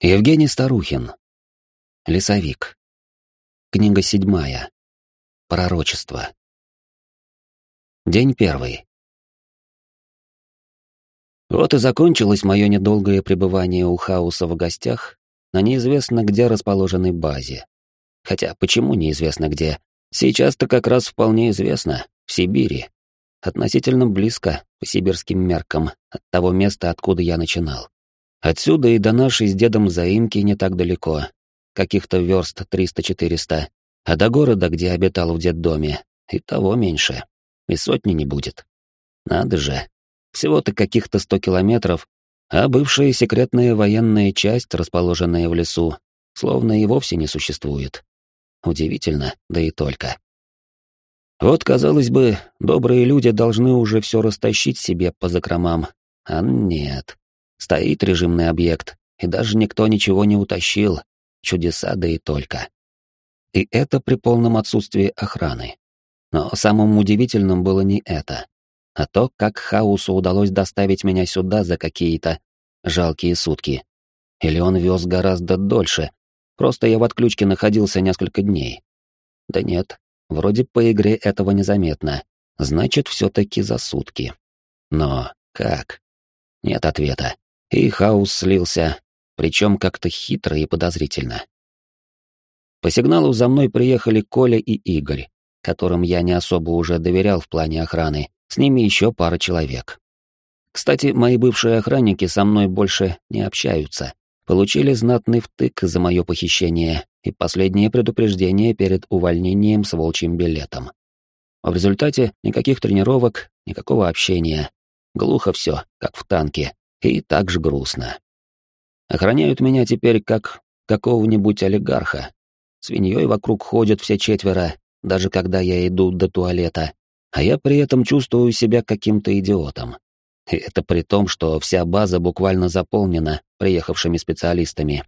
Евгений Старухин. Лесовик. Книга седьмая. Пророчество. День первый. Вот и закончилось мое недолгое пребывание у хаоса в гостях на неизвестно где расположенной базе. Хотя почему неизвестно где? Сейчас-то как раз вполне известно, в Сибири. Относительно близко, по сибирским меркам, от того места, откуда я начинал. Отсюда и до нашей с дедом заимки не так далеко, каких-то верст 300-400, а до города, где обитал в детдоме, и того меньше, и сотни не будет. Надо же, всего-то каких-то сто километров, а бывшая секретная военная часть, расположенная в лесу, словно и вовсе не существует. Удивительно, да и только. Вот, казалось бы, добрые люди должны уже все растащить себе по закромам, а нет. Стоит режимный объект, и даже никто ничего не утащил. Чудеса, да и только. И это при полном отсутствии охраны. Но самым удивительным было не это, а то, как Хаусу удалось доставить меня сюда за какие-то жалкие сутки. Или он вез гораздо дольше, просто я в отключке находился несколько дней. Да нет, вроде по игре этого незаметно, значит, все-таки за сутки. Но как? Нет ответа и хаос слился, причем как-то хитро и подозрительно. По сигналу за мной приехали Коля и Игорь, которым я не особо уже доверял в плане охраны, с ними еще пара человек. Кстати, мои бывшие охранники со мной больше не общаются, получили знатный втык за мое похищение и последнее предупреждение перед увольнением с волчьим билетом. В результате никаких тренировок, никакого общения. Глухо все, как в танке, и так же грустно. Охраняют меня теперь как какого-нибудь олигарха. Свиньей вокруг ходят все четверо, даже когда я иду до туалета, а я при этом чувствую себя каким-то идиотом. И это при том, что вся база буквально заполнена приехавшими специалистами.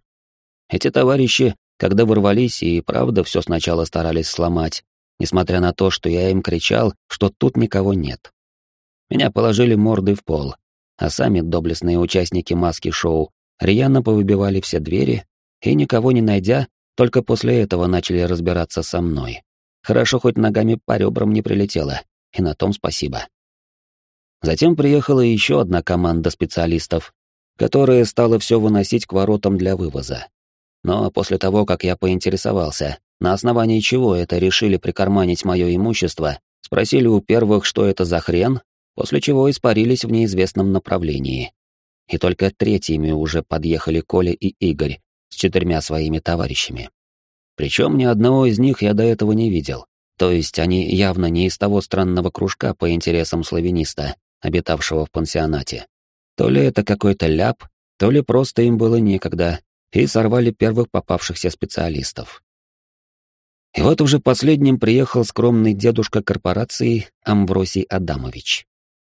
Эти товарищи, когда ворвались и правда все сначала старались сломать, несмотря на то, что я им кричал, что тут никого нет. Меня положили мордой в пол, а сами доблестные участники маски-шоу рьяно повыбивали все двери и, никого не найдя, только после этого начали разбираться со мной. Хорошо, хоть ногами по ребрам не прилетело, и на том спасибо. Затем приехала еще одна команда специалистов, которая стала все выносить к воротам для вывоза. Но после того, как я поинтересовался, на основании чего это решили прикарманить мое имущество, спросили у первых, что это за хрен, после чего испарились в неизвестном направлении. И только третьими уже подъехали Коля и Игорь с четырьмя своими товарищами. Причем ни одного из них я до этого не видел, то есть они явно не из того странного кружка по интересам славяниста, обитавшего в пансионате. То ли это какой-то ляп, то ли просто им было некогда, и сорвали первых попавшихся специалистов. И вот уже последним приехал скромный дедушка корпорации Амвросий Адамович.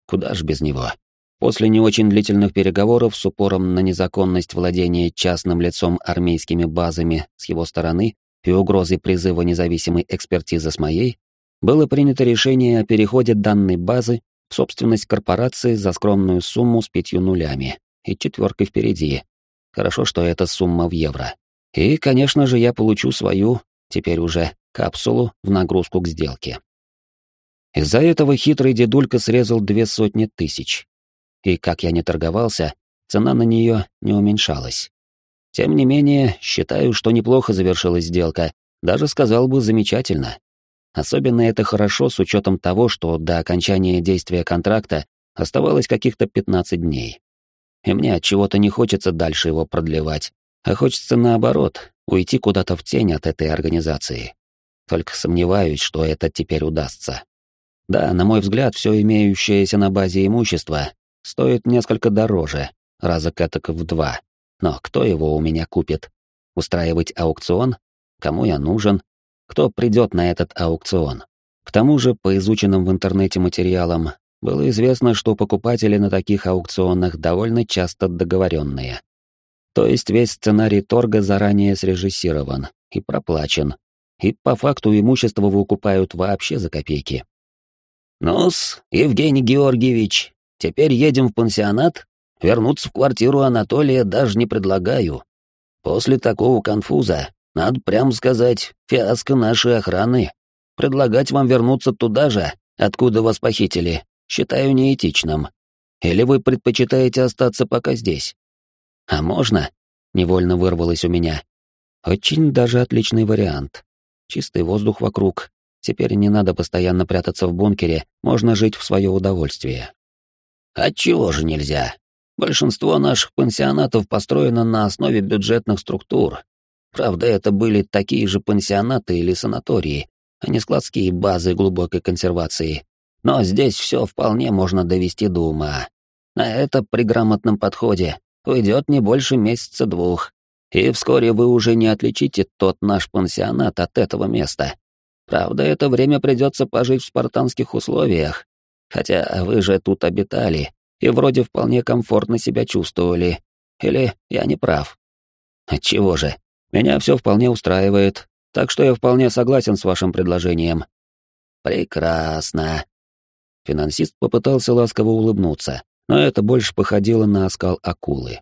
Куда ж без него? После не очень длительных переговоров с упором на незаконность владения частным лицом армейскими базами с его стороны и угрозой призыва независимой экспертизы с моей, было принято решение о переходе данной базы в собственность корпорации за скромную сумму с пятью нулями и четверкой впереди. Хорошо, что эта сумма в евро. И, конечно же, я получу свою, теперь уже, капсулу в нагрузку к сделке. Из-за этого хитрый дедулька срезал две сотни тысяч. И как я не торговался, цена на нее не уменьшалась. Тем не менее, считаю, что неплохо завершилась сделка, даже сказал бы замечательно. Особенно это хорошо с учетом того, что до окончания действия контракта оставалось каких-то 15 дней. И мне от чего-то не хочется дальше его продлевать, а хочется наоборот, уйти куда-то в тень от этой организации. Только сомневаюсь, что это теперь удастся. Да, на мой взгляд, все имеющееся на базе имущество стоит несколько дороже, раза этак в два. Но кто его у меня купит? Устраивать аукцион? Кому я нужен? Кто придет на этот аукцион? К тому же, по изученным в интернете материалам, было известно, что покупатели на таких аукционах довольно часто договоренные. То есть весь сценарий торга заранее срежиссирован и проплачен, и по факту имущество выкупают вообще за копейки. «Ну-с, Евгений Георгиевич, теперь едем в пансионат? Вернуться в квартиру Анатолия даже не предлагаю». После такого конфуза, надо прямо сказать, фиаско нашей охраны. Предлагать вам вернуться туда же, откуда вас похитили, считаю неэтичным. Или вы предпочитаете остаться пока здесь? А можно? Невольно вырвалось у меня. Очень даже отличный вариант. Чистый воздух вокруг. Теперь не надо постоянно прятаться в бункере, можно жить в свое удовольствие. Отчего же нельзя? Большинство наших пансионатов построено на основе бюджетных структур. Правда, это были такие же пансионаты или санатории, а не складские базы глубокой консервации. Но здесь все вполне можно довести до ума. На это при грамотном подходе уйдет не больше месяца-двух, и вскоре вы уже не отличите тот наш пансионат от этого места. Правда, это время придется пожить в спартанских условиях, хотя вы же тут обитали и вроде вполне комфортно себя чувствовали. Или я не прав? Отчего же? Меня все вполне устраивает, так что я вполне согласен с вашим предложением. Прекрасно. Финансист попытался ласково улыбнуться, но это больше походило на оскал акулы.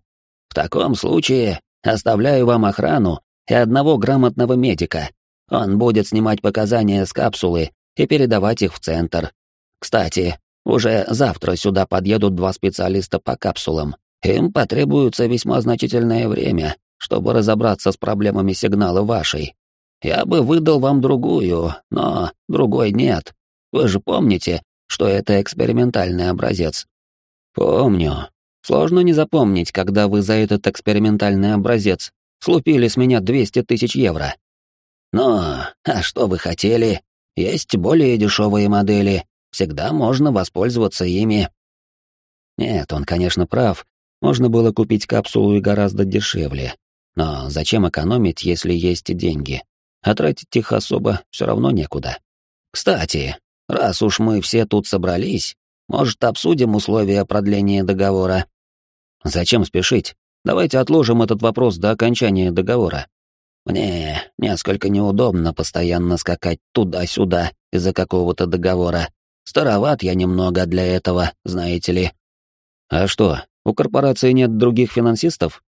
В таком случае оставляю вам охрану и одного грамотного медика. Он будет снимать показания с капсулы и передавать их в центр. Кстати, уже завтра сюда подъедут два специалиста по капсулам. Им потребуется весьма значительное время, чтобы разобраться с проблемами сигнала вашей. Я бы выдал вам другую, но другой нет. Вы же помните, что это экспериментальный образец? Помню. Сложно не запомнить, когда вы за этот экспериментальный образец слупили с меня 200 тысяч евро. Ну, а что вы хотели? Есть более дешевые модели, всегда можно воспользоваться ими. Нет, он, конечно, прав. Можно было купить капсулу и гораздо дешевле. Но зачем экономить, если есть деньги? А тратить их особо все равно некуда. Кстати, раз уж мы все тут собрались, может, обсудим условия продления договора? Зачем спешить? Давайте отложим этот вопрос до окончания договора. Мне несколько неудобно постоянно скакать туда-сюда из-за какого-то договора. Староват я немного для этого, знаете ли. А что, у корпорации нет других финансистов?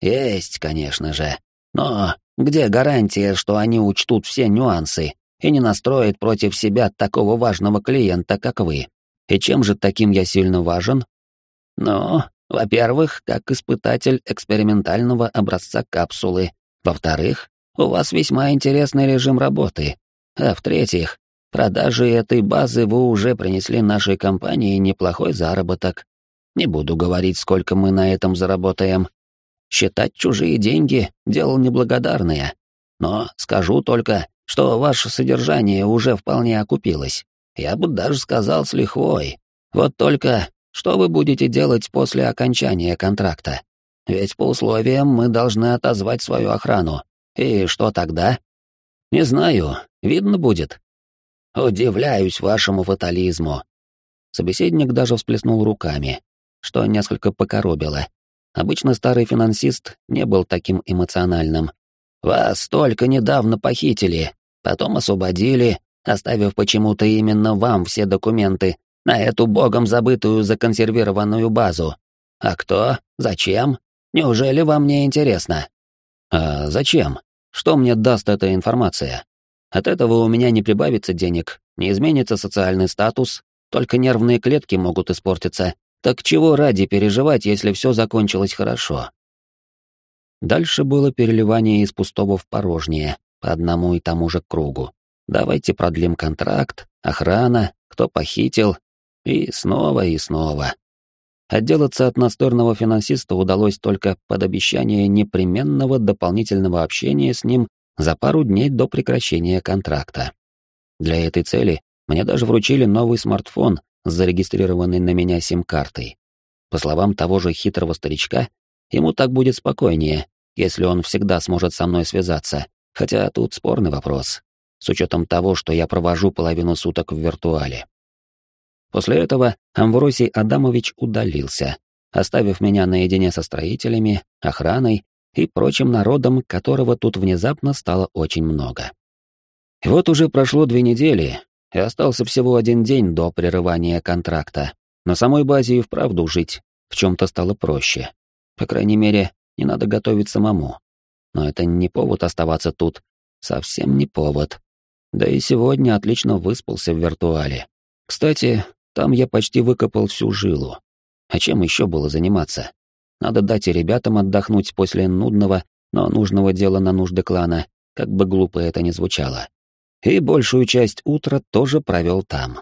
Есть, конечно же. Но где гарантия, что они учтут все нюансы и не настроят против себя такого важного клиента, как вы? И чем же таким я сильно важен? Ну, во-первых, как испытатель экспериментального образца капсулы. Во-вторых, у вас весьма интересный режим работы. А в-третьих, Продажи этой базы вы уже принесли нашей компании неплохой заработок. Не буду говорить, сколько мы на этом заработаем. Считать чужие деньги — дело неблагодарное. Но скажу только, что ваше содержание уже вполне окупилось. Я бы даже сказал с лихвой. Вот только, что вы будете делать после окончания контракта? Ведь по условиям мы должны отозвать свою охрану. И что тогда? Не знаю, видно будет. Удивляюсь вашему фатализму. Собеседник даже всплеснул руками, что несколько покоробило. Обычно старый финансист не был таким эмоциональным. Вас только недавно похитили, потом освободили, оставив почему-то именно вам все документы на эту богом забытую законсервированную базу. А кто? Зачем? Неужели вам не интересно? А зачем? Что мне даст эта информация? От этого у меня не прибавится денег, не изменится социальный статус, только нервные клетки могут испортиться. Так чего ради переживать, если все закончилось хорошо? Дальше было переливание из пустого в порожнее, по одному и тому же кругу. Давайте продлим контракт, охрана, кто похитил, и снова и снова. Отделаться от настырного финансиста удалось только под обещание непременного дополнительного общения с ним за пару дней до прекращения контракта. Для этой цели мне даже вручили новый смартфон с зарегистрированной на меня сим-картой. По словам того же хитрого старичка, ему так будет спокойнее, если он всегда сможет со мной связаться, хотя тут спорный вопрос, с учетом того, что я провожу половину суток в виртуале. После этого Амвросий Адамович удалился, оставив меня наедине со строителями, охраной и прочим народом, которого тут внезапно стало очень много. И вот уже прошло две недели, и остался всего один день до прерывания контракта. На самой базе и вправду жить в чем-то стало проще. По крайней мере, не надо готовить самому. но это не повод оставаться тут. Совсем не повод. Да и сегодня отлично выспался в виртуале. Кстати, там я почти выкопал всю жилу. А чем еще было заниматься? Надо дать и ребятам отдохнуть после нудного, но нужного дела на нужды клана, как бы глупо это ни звучало. И большую часть утра тоже провел там.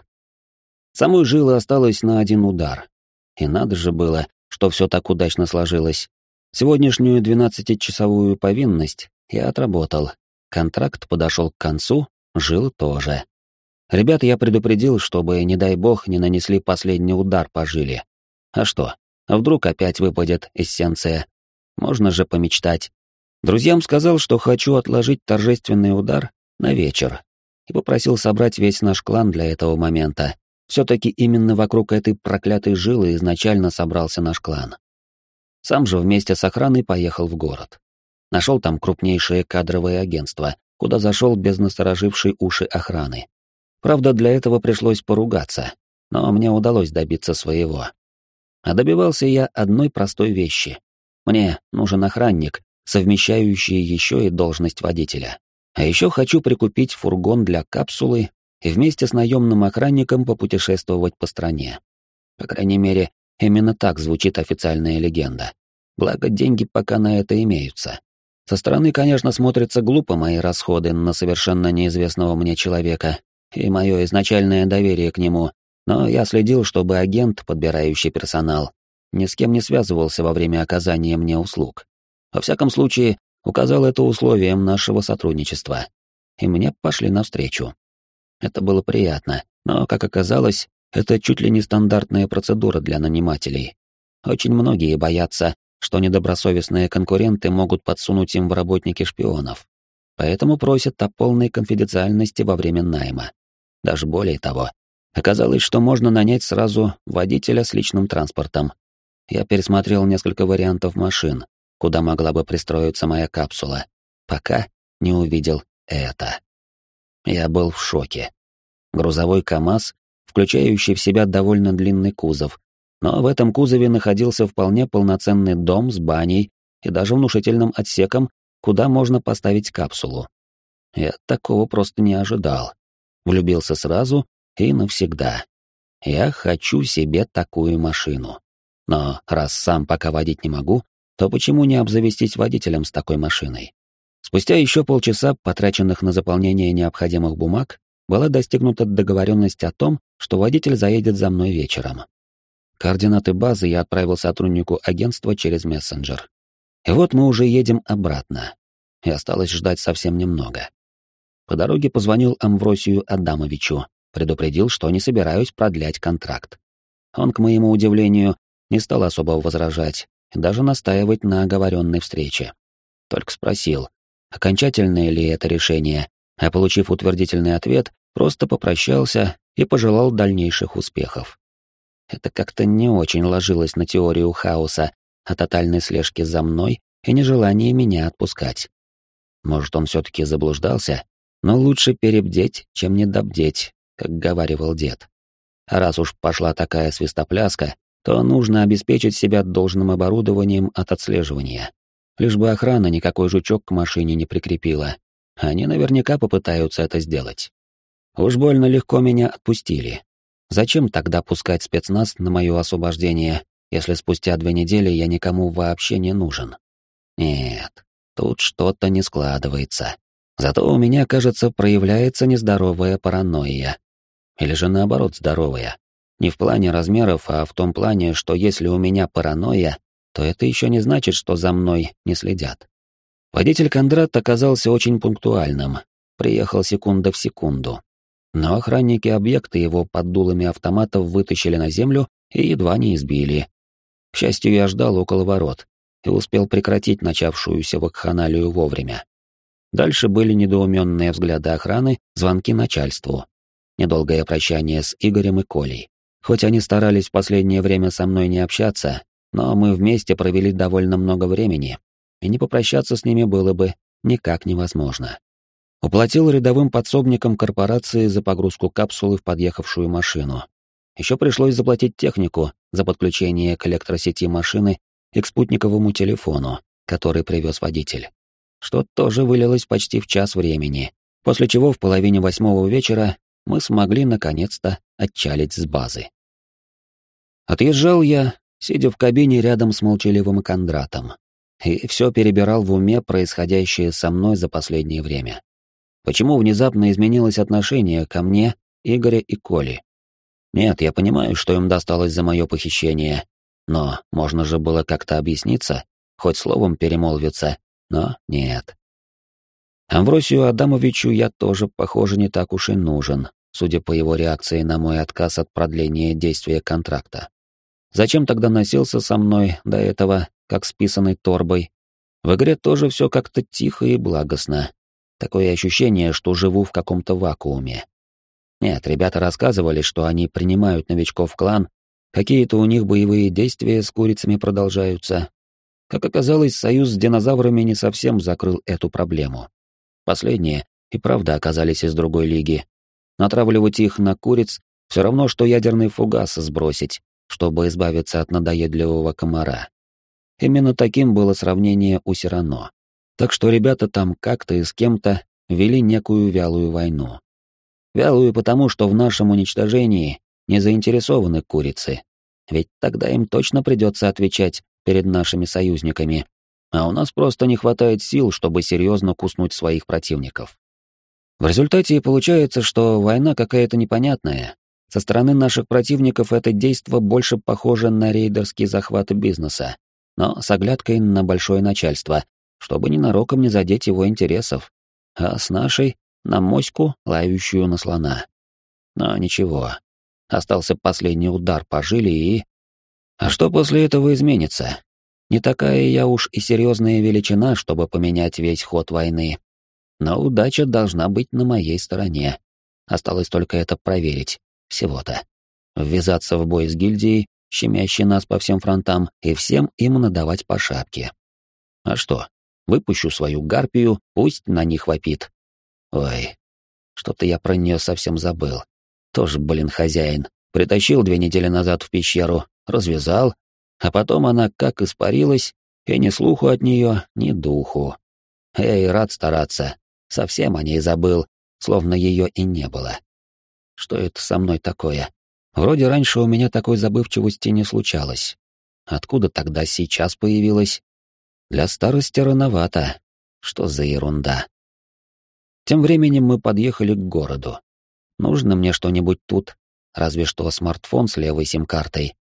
Самой жилы осталось на один удар. И надо же было, что все так удачно сложилось. Сегодняшнюю двенадцатичасовую повинность я отработал. Контракт подошел к концу, жил тоже. Ребят я предупредил, чтобы, не дай бог, не нанесли последний удар по жиле. А что, вдруг опять выпадет эссенция? Можно же помечтать. Друзьям сказал, что хочу отложить торжественный удар на вечер, и попросил собрать весь наш клан для этого момента. Все-таки именно вокруг этой проклятой жилы изначально собрался наш клан. Сам же вместе с охраной поехал в город. Нашел там крупнейшее кадровое агентство, куда зашел без насторожившей уши охраны. Правда, для этого пришлось поругаться, но мне удалось добиться своего. А добивался я одной простой вещи. Мне нужен охранник, совмещающий еще и должность водителя. А еще хочу прикупить фургон для капсулы и вместе с наемным охранником попутешествовать по стране. По крайней мере, Именно так звучит официальная легенда. Благо, деньги пока на это имеются. Со стороны, конечно, смотрятся глупо мои расходы на совершенно неизвестного мне человека и мое изначальное доверие к нему, но я следил, чтобы агент, подбирающий персонал, ни с кем не связывался во время оказания мне услуг. Во всяком случае, указал это условием нашего сотрудничества. И мне пошли навстречу. Это было приятно, но, как оказалось, это чуть ли не стандартная процедура для нанимателей. Очень многие боятся, что недобросовестные конкуренты могут подсунуть им в работники шпионов. Поэтому просят о полной конфиденциальности во время найма. Даже более того, оказалось, что можно нанять сразу водителя с личным транспортом. Я пересмотрел несколько вариантов машин, куда могла бы пристроиться моя капсула, пока не увидел это. Я был в шоке. Грузовой КАМАЗ включающий в себя довольно длинный кузов, но в этом кузове находился вполне полноценный дом с баней и даже внушительным отсеком, куда можно поставить капсулу. Я такого просто не ожидал. Влюбился сразу и навсегда. Я хочу себе такую машину. Но раз сам пока водить не могу, то почему не обзавестись водителем с такой машиной? Спустя еще полчаса, потраченных на заполнение необходимых бумаг, была достигнута договоренность о том, что водитель заедет за мной вечером. Координаты базы я отправил сотруднику агентства через мессенджер. И вот мы уже едем обратно. И осталось ждать совсем немного. По дороге позвонил Амвросию Адамовичу, предупредил, что не собираюсь продлять контракт. Он, к моему удивлению, не стал особо возражать и даже настаивать на оговоренной встрече. Только спросил, окончательное ли это решение, а получив утвердительный ответ, просто попрощался и пожелал дальнейших успехов. Это как-то не очень ложилось на теорию хаоса о тотальной слежке за мной и нежелании меня отпускать. Может, он все-таки заблуждался, но лучше перебдеть, чем недобдеть, как говаривал дед. А раз уж пошла такая свистопляска, то нужно обеспечить себя должным оборудованием от отслеживания. Лишь бы охрана никакой жучок к машине не прикрепила. Они наверняка попытаются это сделать. Уж больно легко меня отпустили. Зачем тогда пускать спецназ на мое освобождение, если спустя две недели я никому вообще не нужен? Нет, тут что-то не складывается. Зато у меня, кажется, проявляется нездоровая паранойя. Или же наоборот здоровая. Не в плане размеров, а в том плане, что если у меня паранойя, то это еще не значит, что за мной не следят. Водитель Кондрат оказался очень пунктуальным, приехал секунда в секунду. Но охранники объекта его под дулами автоматов вытащили на землю и едва не избили. К счастью, я ждал около ворот и успел прекратить начавшуюся вакханалию вовремя. Дальше были недоуменные взгляды охраны, звонки начальству. Недолгое прощание с Игорем и Колей. Хоть они старались в последнее время со мной не общаться, но мы вместе провели довольно много времени, и не попрощаться с ними было бы никак невозможно. Уплатил рядовым подсобникам корпорации за погрузку капсулы в подъехавшую машину. Еще пришлось заплатить технику за подключение к электросети машины и к спутниковому телефону, который привез водитель. Что тоже вылилось почти в час времени, после чего в половине восьмого вечера мы смогли наконец-то отчалить с базы. Отъезжал я, сидя в кабине рядом с молчаливым Кондратом, и все перебирал в уме происходящее со мной за последнее время. Почему внезапно изменилось отношение ко мне, Игоря и Коли? Нет, я понимаю, что им досталось за мое похищение, но можно же было как-то объясниться, хоть словом перемолвиться, но нет. Амвросию Адамовичу я тоже, похоже, не так уж и нужен, судя по его реакции на мой отказ от продления действия контракта. Зачем тогда носился со мной до этого, как с торбой? В игре тоже все как-то тихо и благостно. Такое ощущение, что живу в каком-то вакууме. Нет, ребята рассказывали, что они принимают новичков в клан, какие-то у них боевые действия с курицами продолжаются. Как оказалось, союз с динозаврами не совсем закрыл эту проблему. Последние и правда оказались из другой лиги. Натравливать их на куриц все равно, что ядерный фугас сбросить, чтобы избавиться от надоедливого комара. Именно таким было сравнение у Сирано. Так что ребята там как-то и с кем-то вели некую вялую войну. Вялую потому, что в нашем уничтожении не заинтересованы курицы. Ведь тогда им точно придется отвечать перед нашими союзниками, а у нас просто не хватает сил, чтобы серьезно куснуть своих противников. В результате получается, что война какая-то непонятная. Со стороны наших противников это действо больше похоже на рейдерский захват бизнеса, но с оглядкой на большое начальство, чтобы ненароком не задеть его интересов, а с нашей — на моську, лающую на слона. Но ничего. Остался последний удар по жиле и... А что после этого изменится? Не такая я уж и серьезная величина, чтобы поменять весь ход войны. Но удача должна быть на моей стороне. Осталось только это проверить. Всего-то. Ввязаться в бой с гильдией, щемящей нас по всем фронтам, и всем им надавать по шапке. А что? Выпущу свою гарпию, пусть на них вопит. Ой, что-то я про нее совсем забыл. Тоже, блин, хозяин. Притащил две недели назад в пещеру, развязал, а потом она как испарилась, и ни слуху от нее, ни духу. Я и рад стараться, совсем о ней забыл, словно ее и не было. Что это со мной такое? Вроде раньше у меня такой забывчивости не случалось. Откуда тогда сейчас появилась? Для старости рановато. Что за ерунда? Тем временем мы подъехали к городу. Нужно мне что-нибудь тут, разве что смартфон с левой сим-картой.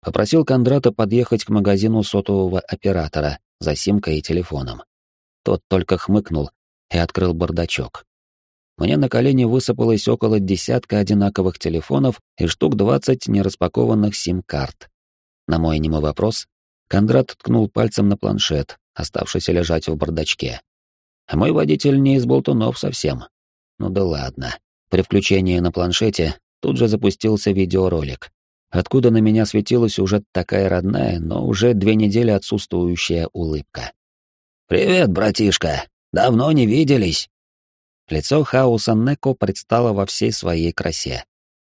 Попросил Кондрата подъехать к магазину сотового оператора за симкой и телефоном. Тот только хмыкнул и открыл бардачок. Мне на колени высыпалось около десятка одинаковых телефонов и штук двадцать нераспакованных сим-карт. На мой немой вопрос Кондрат ткнул пальцем на планшет, оставшийся лежать в бардачке. А мой водитель не из болтунов совсем. Ну да ладно. При включении на планшете тут же запустился видеоролик откуда на меня светилась уже такая родная, но уже две недели отсутствующая улыбка. «Привет, братишка! Давно не виделись!» Лицо Хаоса Неко предстало во всей своей красе.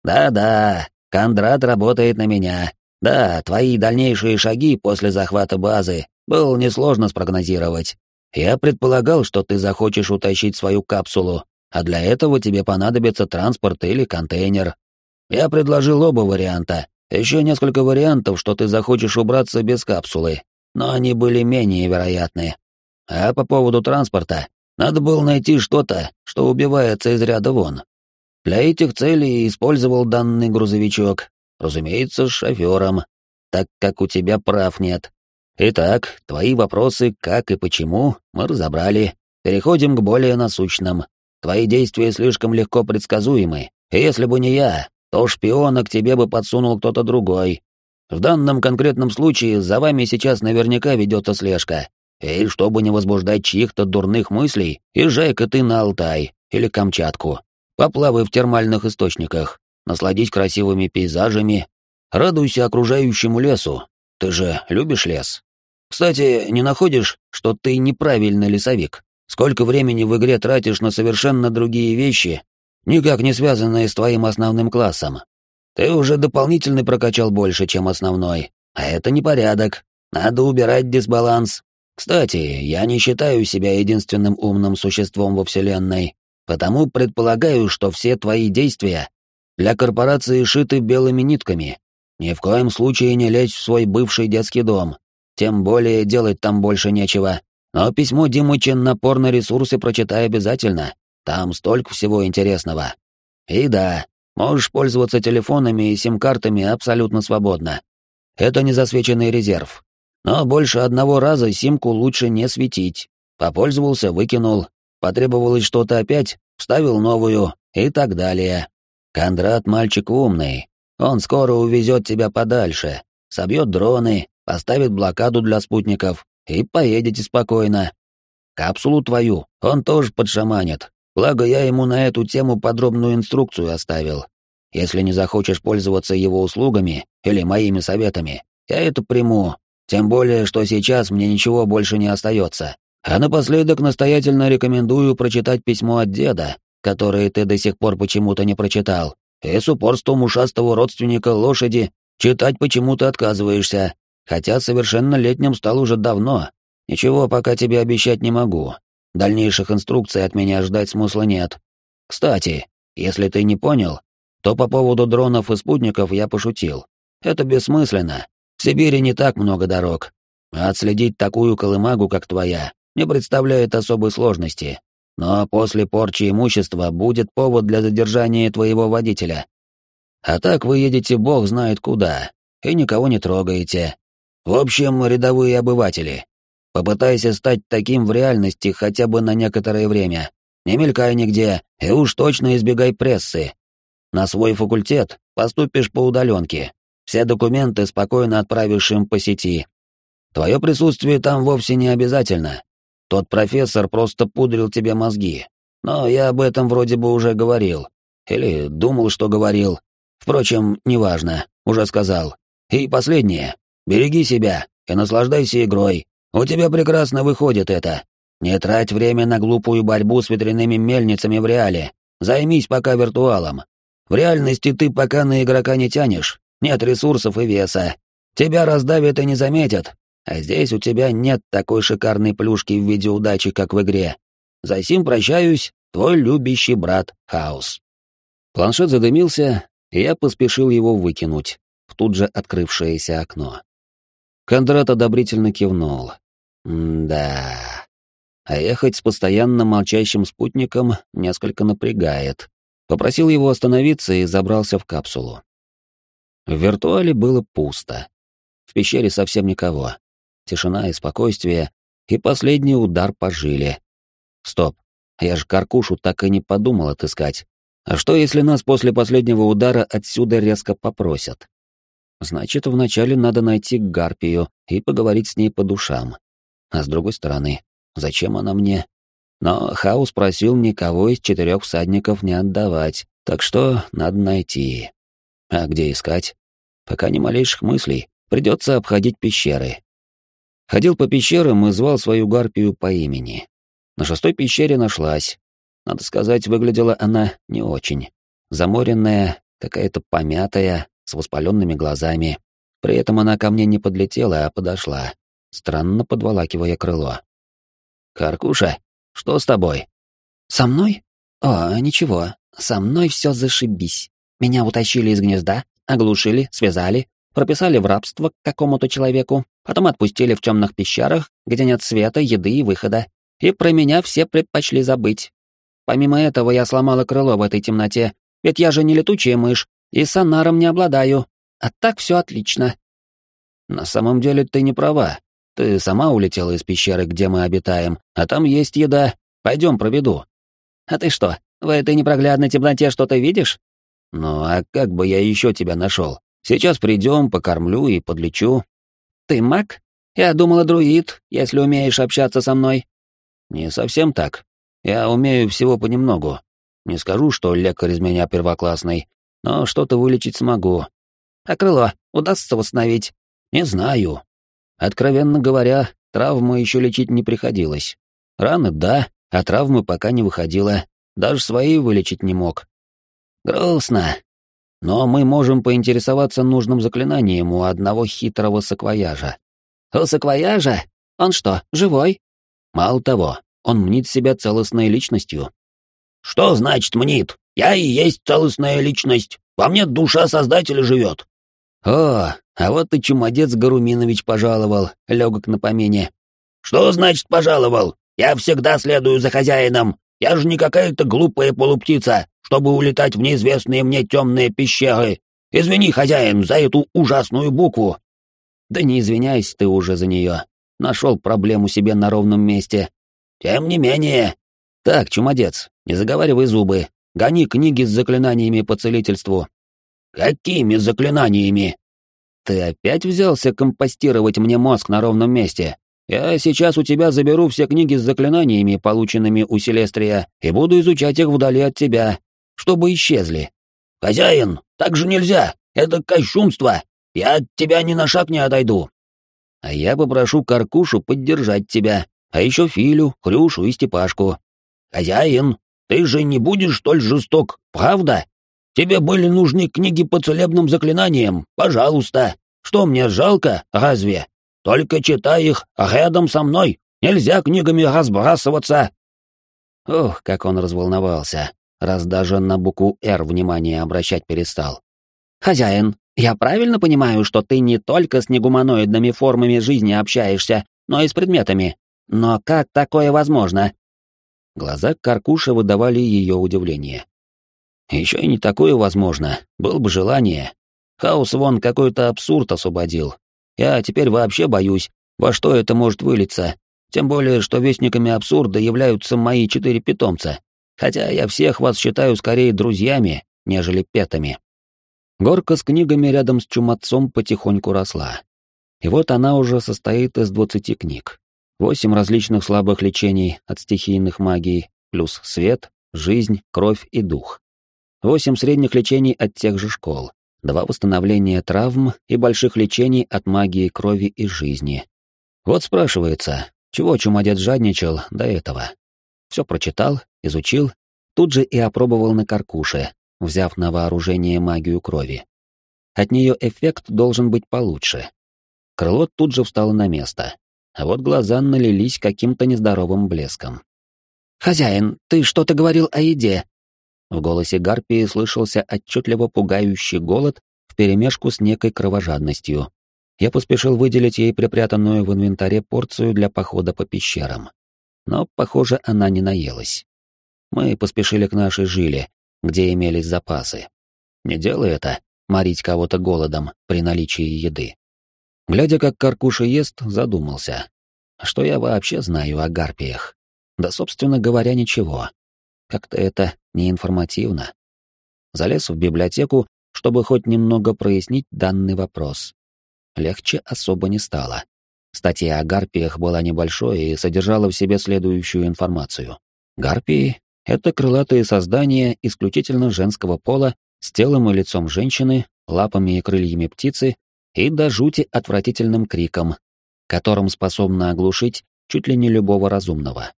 «Да-да, Кондрат работает на меня. Да, твои дальнейшие шаги после захвата базы было несложно спрогнозировать. Я предполагал, что ты захочешь утащить свою капсулу, а для этого тебе понадобится транспорт или контейнер. Я предложил оба варианта. Еще несколько вариантов, что ты захочешь убраться без капсулы, но они были менее вероятны. А по поводу транспорта, надо было найти что-то, что убивается из ряда вон. Для этих целей использовал данный грузовичок, разумеется, с шофером, так как у тебя прав нет. Итак, твои вопросы, как и почему, мы разобрали. Переходим к более насущным. Твои действия слишком легко предсказуемы, если бы не я, то шпиона к тебе бы подсунул кто-то другой. В данном конкретном случае за вами сейчас наверняка ведется слежка. И чтобы не возбуждать чьих-то дурных мыслей, езжай-ка ты на Алтай или Камчатку. Поплавай в термальных источниках, насладись красивыми пейзажами, радуйся окружающему лесу. Ты же любишь лес? Кстати, не находишь, что ты неправильный лесовик? Сколько времени в игре тратишь на совершенно другие вещи, никак не связанные с твоим основным классом. Ты уже дополнительный прокачал больше, чем основной, а это непорядок. Надо убирать дисбаланс. Кстати, я не считаю себя единственным умным существом во Вселенной, потому предполагаю, что все твои действия для корпорации шиты белыми нитками. Ни в коем случае не лезь в свой бывший детский дом, тем более делать там больше нечего. Но письмо Димыча на порно-ресурсы прочитай обязательно, там столько всего интересного. И да, можешь пользоваться телефонами и сим-картами абсолютно свободно. Это не засвеченный резерв. Но больше одного раза симку лучше не светить. Попользовался, выкинул. Потребовалось что-то опять, вставил новую и так далее. Кондрат мальчик умный. Он скоро увезет тебя подальше, собьет дроны, поставит блокаду для спутников и поедете спокойно. Капсулу твою он тоже подшаманит, Благо, я ему на эту тему подробную инструкцию оставил. Если не захочешь пользоваться его услугами или моими советами, я это приму, тем более, что сейчас мне ничего больше не остается. А напоследок настоятельно рекомендую прочитать письмо от деда, которое ты до сих пор почему-то не прочитал, и с упорством ушастого родственника лошади читать почему-то отказываешься, хотя совершеннолетним стал уже давно. Ничего пока тебе обещать не могу, Дальнейших инструкций от меня ждать смысла нет. Кстати, если ты не понял, то по поводу дронов и спутников я пошутил. Это бессмысленно. В Сибири не так много дорог. А отследить такую колымагу, как твоя, не представляет особой сложности. Но после порчи имущества будет повод для задержания твоего водителя. А так вы едете бог знает куда, и никого не трогаете. В общем, рядовые обыватели, Попытайся стать таким в реальности хотя бы на некоторое время. Не мелькай нигде, и уж точно избегай прессы. На свой факультет поступишь по удаленке. Все документы спокойно отправишь им по сети. Твое присутствие там вовсе не обязательно. Тот профессор просто пудрил тебе мозги. Но я об этом вроде бы уже говорил. Или думал, что говорил. Впрочем, неважно, уже сказал. И последнее. Береги себя и наслаждайся игрой. У тебя прекрасно выходит это. Не трать время на глупую борьбу с ветряными мельницами в реале. Займись пока виртуалом. В реальности ты пока на игрока не тянешь. Нет ресурсов и веса. Тебя раздавят и не заметят. А здесь у тебя нет такой шикарной плюшки в виде удачи, как в игре. За сим прощаюсь, твой любящий брат Хаус. Планшет задымился, и я поспешил его выкинуть в тут же открывшееся окно. Кондрат одобрительно кивнул. «Да. А ехать с постоянно молчащим спутником несколько напрягает». Попросил его остановиться и забрался в капсулу. В виртуале было пусто. В пещере совсем никого. Тишина и спокойствие, и последний удар по жиле. Стоп, я же Каркушу так и не подумал отыскать. А что, если нас после последнего удара отсюда резко попросят? Значит, вначале надо найти Гарпию и поговорить с ней по душам. А с другой стороны, зачем она мне? Но Хаус просил никого из четырех всадников не отдавать, так что надо найти. А где искать? Пока ни малейших мыслей, придется обходить пещеры. Ходил по пещерам и звал свою гарпию по имени. На шестой пещере нашлась. Надо сказать, выглядела она не очень. Заморенная, какая-то помятая, с воспаленными глазами. При этом она ко мне не подлетела, а подошла, странно подволакивая крыло. «Каркуша, что с тобой?» «Со мной? О, ничего, со мной все зашибись. Меня утащили из гнезда, оглушили, связали, прописали в рабство к какому-то человеку, потом отпустили в темных пещерах, где нет света, еды и выхода. И про меня все предпочли забыть. Помимо этого я сломала крыло в этой темноте, ведь я же не летучая мышь, и сонаром не обладаю. А так все отлично. На самом деле ты не права. Ты сама улетела из пещеры, где мы обитаем, а там есть еда. Пойдем проведу. А ты что, в этой непроглядной темноте что-то видишь? Ну а как бы я еще тебя нашел? Сейчас придем, покормлю и подлечу. Ты маг? Я думала, друид, если умеешь общаться со мной. Не совсем так. Я умею всего понемногу. Не скажу, что лекарь из меня первоклассный, но что-то вылечить смогу. А крыло удастся восстановить? Не знаю. Откровенно говоря, травмы еще лечить не приходилось. Раны — да, а травмы пока не выходило. Даже свои вылечить не мог. Грустно. Но мы можем поинтересоваться нужным заклинанием у одного хитрого саквояжа. У саквояжа? Он что, живой?» «Мало того, он мнит себя целостной личностью». «Что значит мнит? Я и есть целостная личность. Во мне душа Создателя живет». «О, а вот и чумодец Гаруминович пожаловал, легок на помине». «Что значит пожаловал? Я всегда следую за хозяином. Я же не какая-то глупая полуптица, чтобы улетать в неизвестные мне темные пещеры. Извини, хозяин, за эту ужасную букву». «Да не извиняйся ты уже за нее. Нашел проблему себе на ровном месте». «Тем не менее...» «Так, чумодец, не заговаривай зубы. Гони книги с заклинаниями по целительству». «Какими заклинаниями?» «Ты опять взялся компостировать мне мозг на ровном месте? Я сейчас у тебя заберу все книги с заклинаниями, полученными у Селестрия, и буду изучать их вдали от тебя, чтобы исчезли». «Хозяин, так же нельзя! Это кощунство! Я от тебя ни на шаг не отойду!» «А я попрошу Каркушу поддержать тебя, а еще Филю, Хрюшу и Степашку». «Хозяин, ты же не будешь столь жесток, правда? Тебе были нужны книги по целебным заклинаниям, пожалуйста. Что мне жалко, разве?» Только читай их рядом со мной. Нельзя книгами разбрасываться. Ох, как он разволновался, раз даже на букву «Р» внимание обращать перестал. «Хозяин, я правильно понимаю, что ты не только с негуманоидными формами жизни общаешься, но и с предметами? Но как такое возможно?» Глаза Каркуша выдавали ее удивление. «Еще и не такое возможно, было бы желание. Хаос вон какой-то абсурд освободил, я теперь вообще боюсь, во что это может вылиться, тем более, что вестниками абсурда являются мои четыре питомца, хотя я всех вас считаю скорее друзьями, нежели петами. Горка с книгами рядом с чумацом потихоньку росла. И вот она уже состоит из двадцати книг. Восемь различных слабых лечений от стихийных магий, плюс свет, жизнь, кровь и дух. Восемь средних лечений от тех же школ, два восстановления травм и больших лечений от магии крови и жизни. Вот спрашивается, чего чумодед жадничал до этого? Все прочитал, изучил, тут же и опробовал на каркуше, взяв на вооружение магию крови. От нее эффект должен быть получше. Крыло тут же встало на место, а вот глаза налились каким-то нездоровым блеском. «Хозяин, ты что-то говорил о еде?» В голосе Гарпии слышался отчетливо пугающий голод вперемешку с некой кровожадностью. Я поспешил выделить ей припрятанную в инвентаре порцию для похода по пещерам. Но, похоже, она не наелась. Мы поспешили к нашей жиле, где имелись запасы. Не делай это, морить кого-то голодом при наличии еды. Глядя, как Каркуша ест, задумался. Что я вообще знаю о гарпиях? Да, собственно говоря, ничего. Как-то это неинформативно. Залез в библиотеку, чтобы хоть немного прояснить данный вопрос. Легче особо не стало. Статья о гарпиях была небольшой и содержала в себе следующую информацию. Гарпии — это крылатые создания исключительно женского пола с телом и лицом женщины, лапами и крыльями птицы и до жути отвратительным криком, которым способна оглушить чуть ли не любого разумного.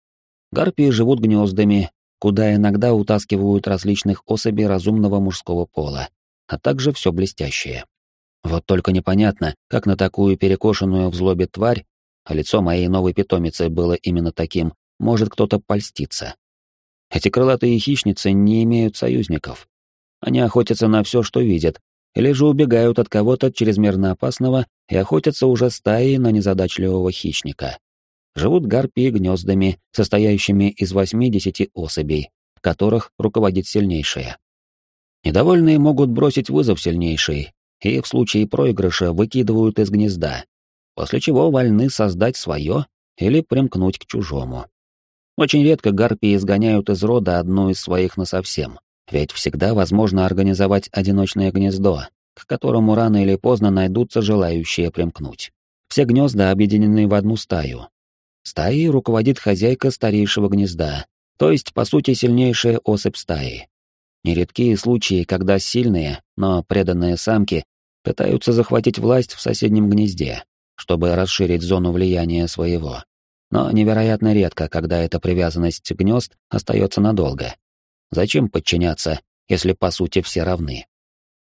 Гарпии живут гнездами, куда иногда утаскивают различных особей разумного мужского пола, а также все блестящее. Вот только непонятно, как на такую перекошенную в злобе тварь, а лицо моей новой питомицы было именно таким, может кто-то польститься. Эти крылатые хищницы не имеют союзников. Они охотятся на все, что видят, или же убегают от кого-то чрезмерно опасного и охотятся уже стаей на незадачливого хищника живут гарпии гнездами, состоящими из 8-10 особей, в которых руководит сильнейшая. Недовольные могут бросить вызов сильнейшей и в случае проигрыша выкидывают из гнезда, после чего вольны создать свое или примкнуть к чужому. Очень редко гарпии изгоняют из рода одну из своих насовсем, ведь всегда возможно организовать одиночное гнездо, к которому рано или поздно найдутся желающие примкнуть. Все гнезда объединены в одну стаю, Стаей руководит хозяйка старейшего гнезда, то есть, по сути, сильнейшая особь стаи. Нередкие случаи, когда сильные, но преданные самки пытаются захватить власть в соседнем гнезде, чтобы расширить зону влияния своего. Но невероятно редко, когда эта привязанность гнезд остается надолго. Зачем подчиняться, если по сути все равны?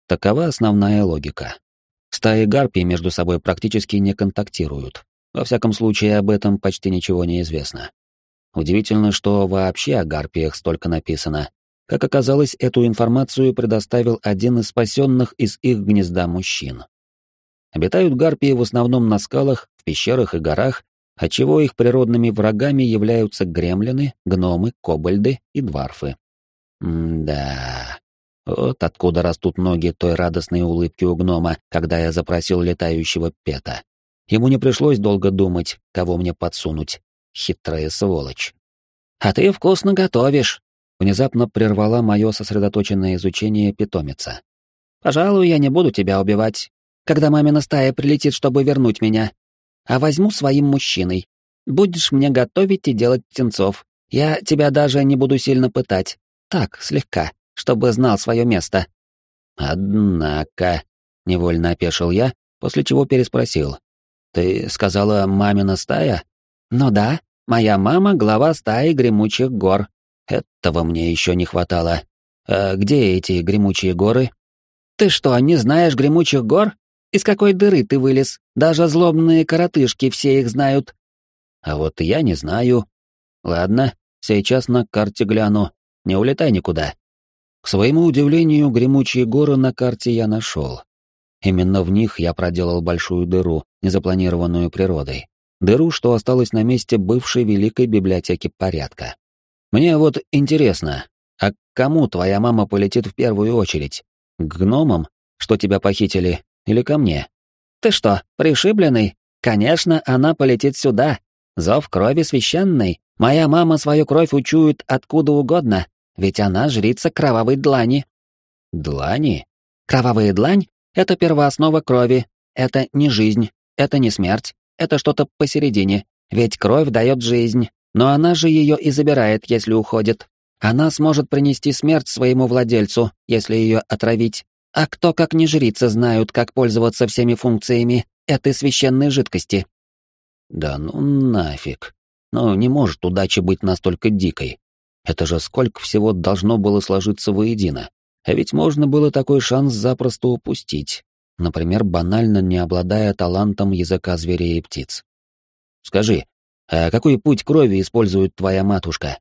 Такова основная логика. Стаи гарпий между собой практически не контактируют, Во всяком случае, об этом почти ничего не известно. Удивительно, что вообще о гарпиях столько написано. Как оказалось, эту информацию предоставил один из спасенных из их гнезда мужчин. Обитают гарпии в основном на скалах, в пещерах и горах, отчего их природными врагами являются гремлины, гномы, кобальды и дварфы. М-да. Вот откуда растут ноги той радостной улыбки у гнома, когда я запросил летающего пета. Ему не пришлось долго думать, кого мне подсунуть. Хитрая сволочь. «А ты вкусно готовишь», — внезапно прервала мое сосредоточенное изучение питомица. «Пожалуй, я не буду тебя убивать, когда мамина стая прилетит, чтобы вернуть меня, а возьму своим мужчиной. Будешь мне готовить и делать птенцов. Я тебя даже не буду сильно пытать. Так, слегка, чтобы знал свое место». «Однако», — невольно опешил я, после чего переспросил. «Ты сказала мамина стая?» «Ну да, моя мама — глава стаи гремучих гор. Этого мне еще не хватало. А где эти гремучие горы?» «Ты что, не знаешь гремучих гор? Из какой дыры ты вылез? Даже злобные коротышки все их знают». «А вот я не знаю. Ладно, сейчас на карте гляну. Не улетай никуда». К своему удивлению, гремучие горы на карте я нашел. Именно в них я проделал большую дыру, незапланированную природой. Дыру, что осталось на месте бывшей Великой Библиотеки Порядка. Мне вот интересно, а к кому твоя мама полетит в первую очередь? К гномам, что тебя похитили, или ко мне? Ты что, пришибленный? Конечно, она полетит сюда. Зов крови священной. Моя мама свою кровь учует откуда угодно, ведь она жрица кровавой длани. Длани? Кровавая длань это первооснова крови, это не жизнь, это не смерть, это что-то посередине, ведь кровь дает жизнь, но она же ее и забирает, если уходит. Она сможет принести смерть своему владельцу, если ее отравить. А кто, как не жрица, знают, как пользоваться всеми функциями этой священной жидкости? Да ну нафиг. Ну, не может удача быть настолько дикой. Это же сколько всего должно было сложиться воедино. А ведь можно было такой шанс запросто упустить, например, банально не обладая талантом языка зверей и птиц. Скажи, а какой путь крови использует твоя матушка?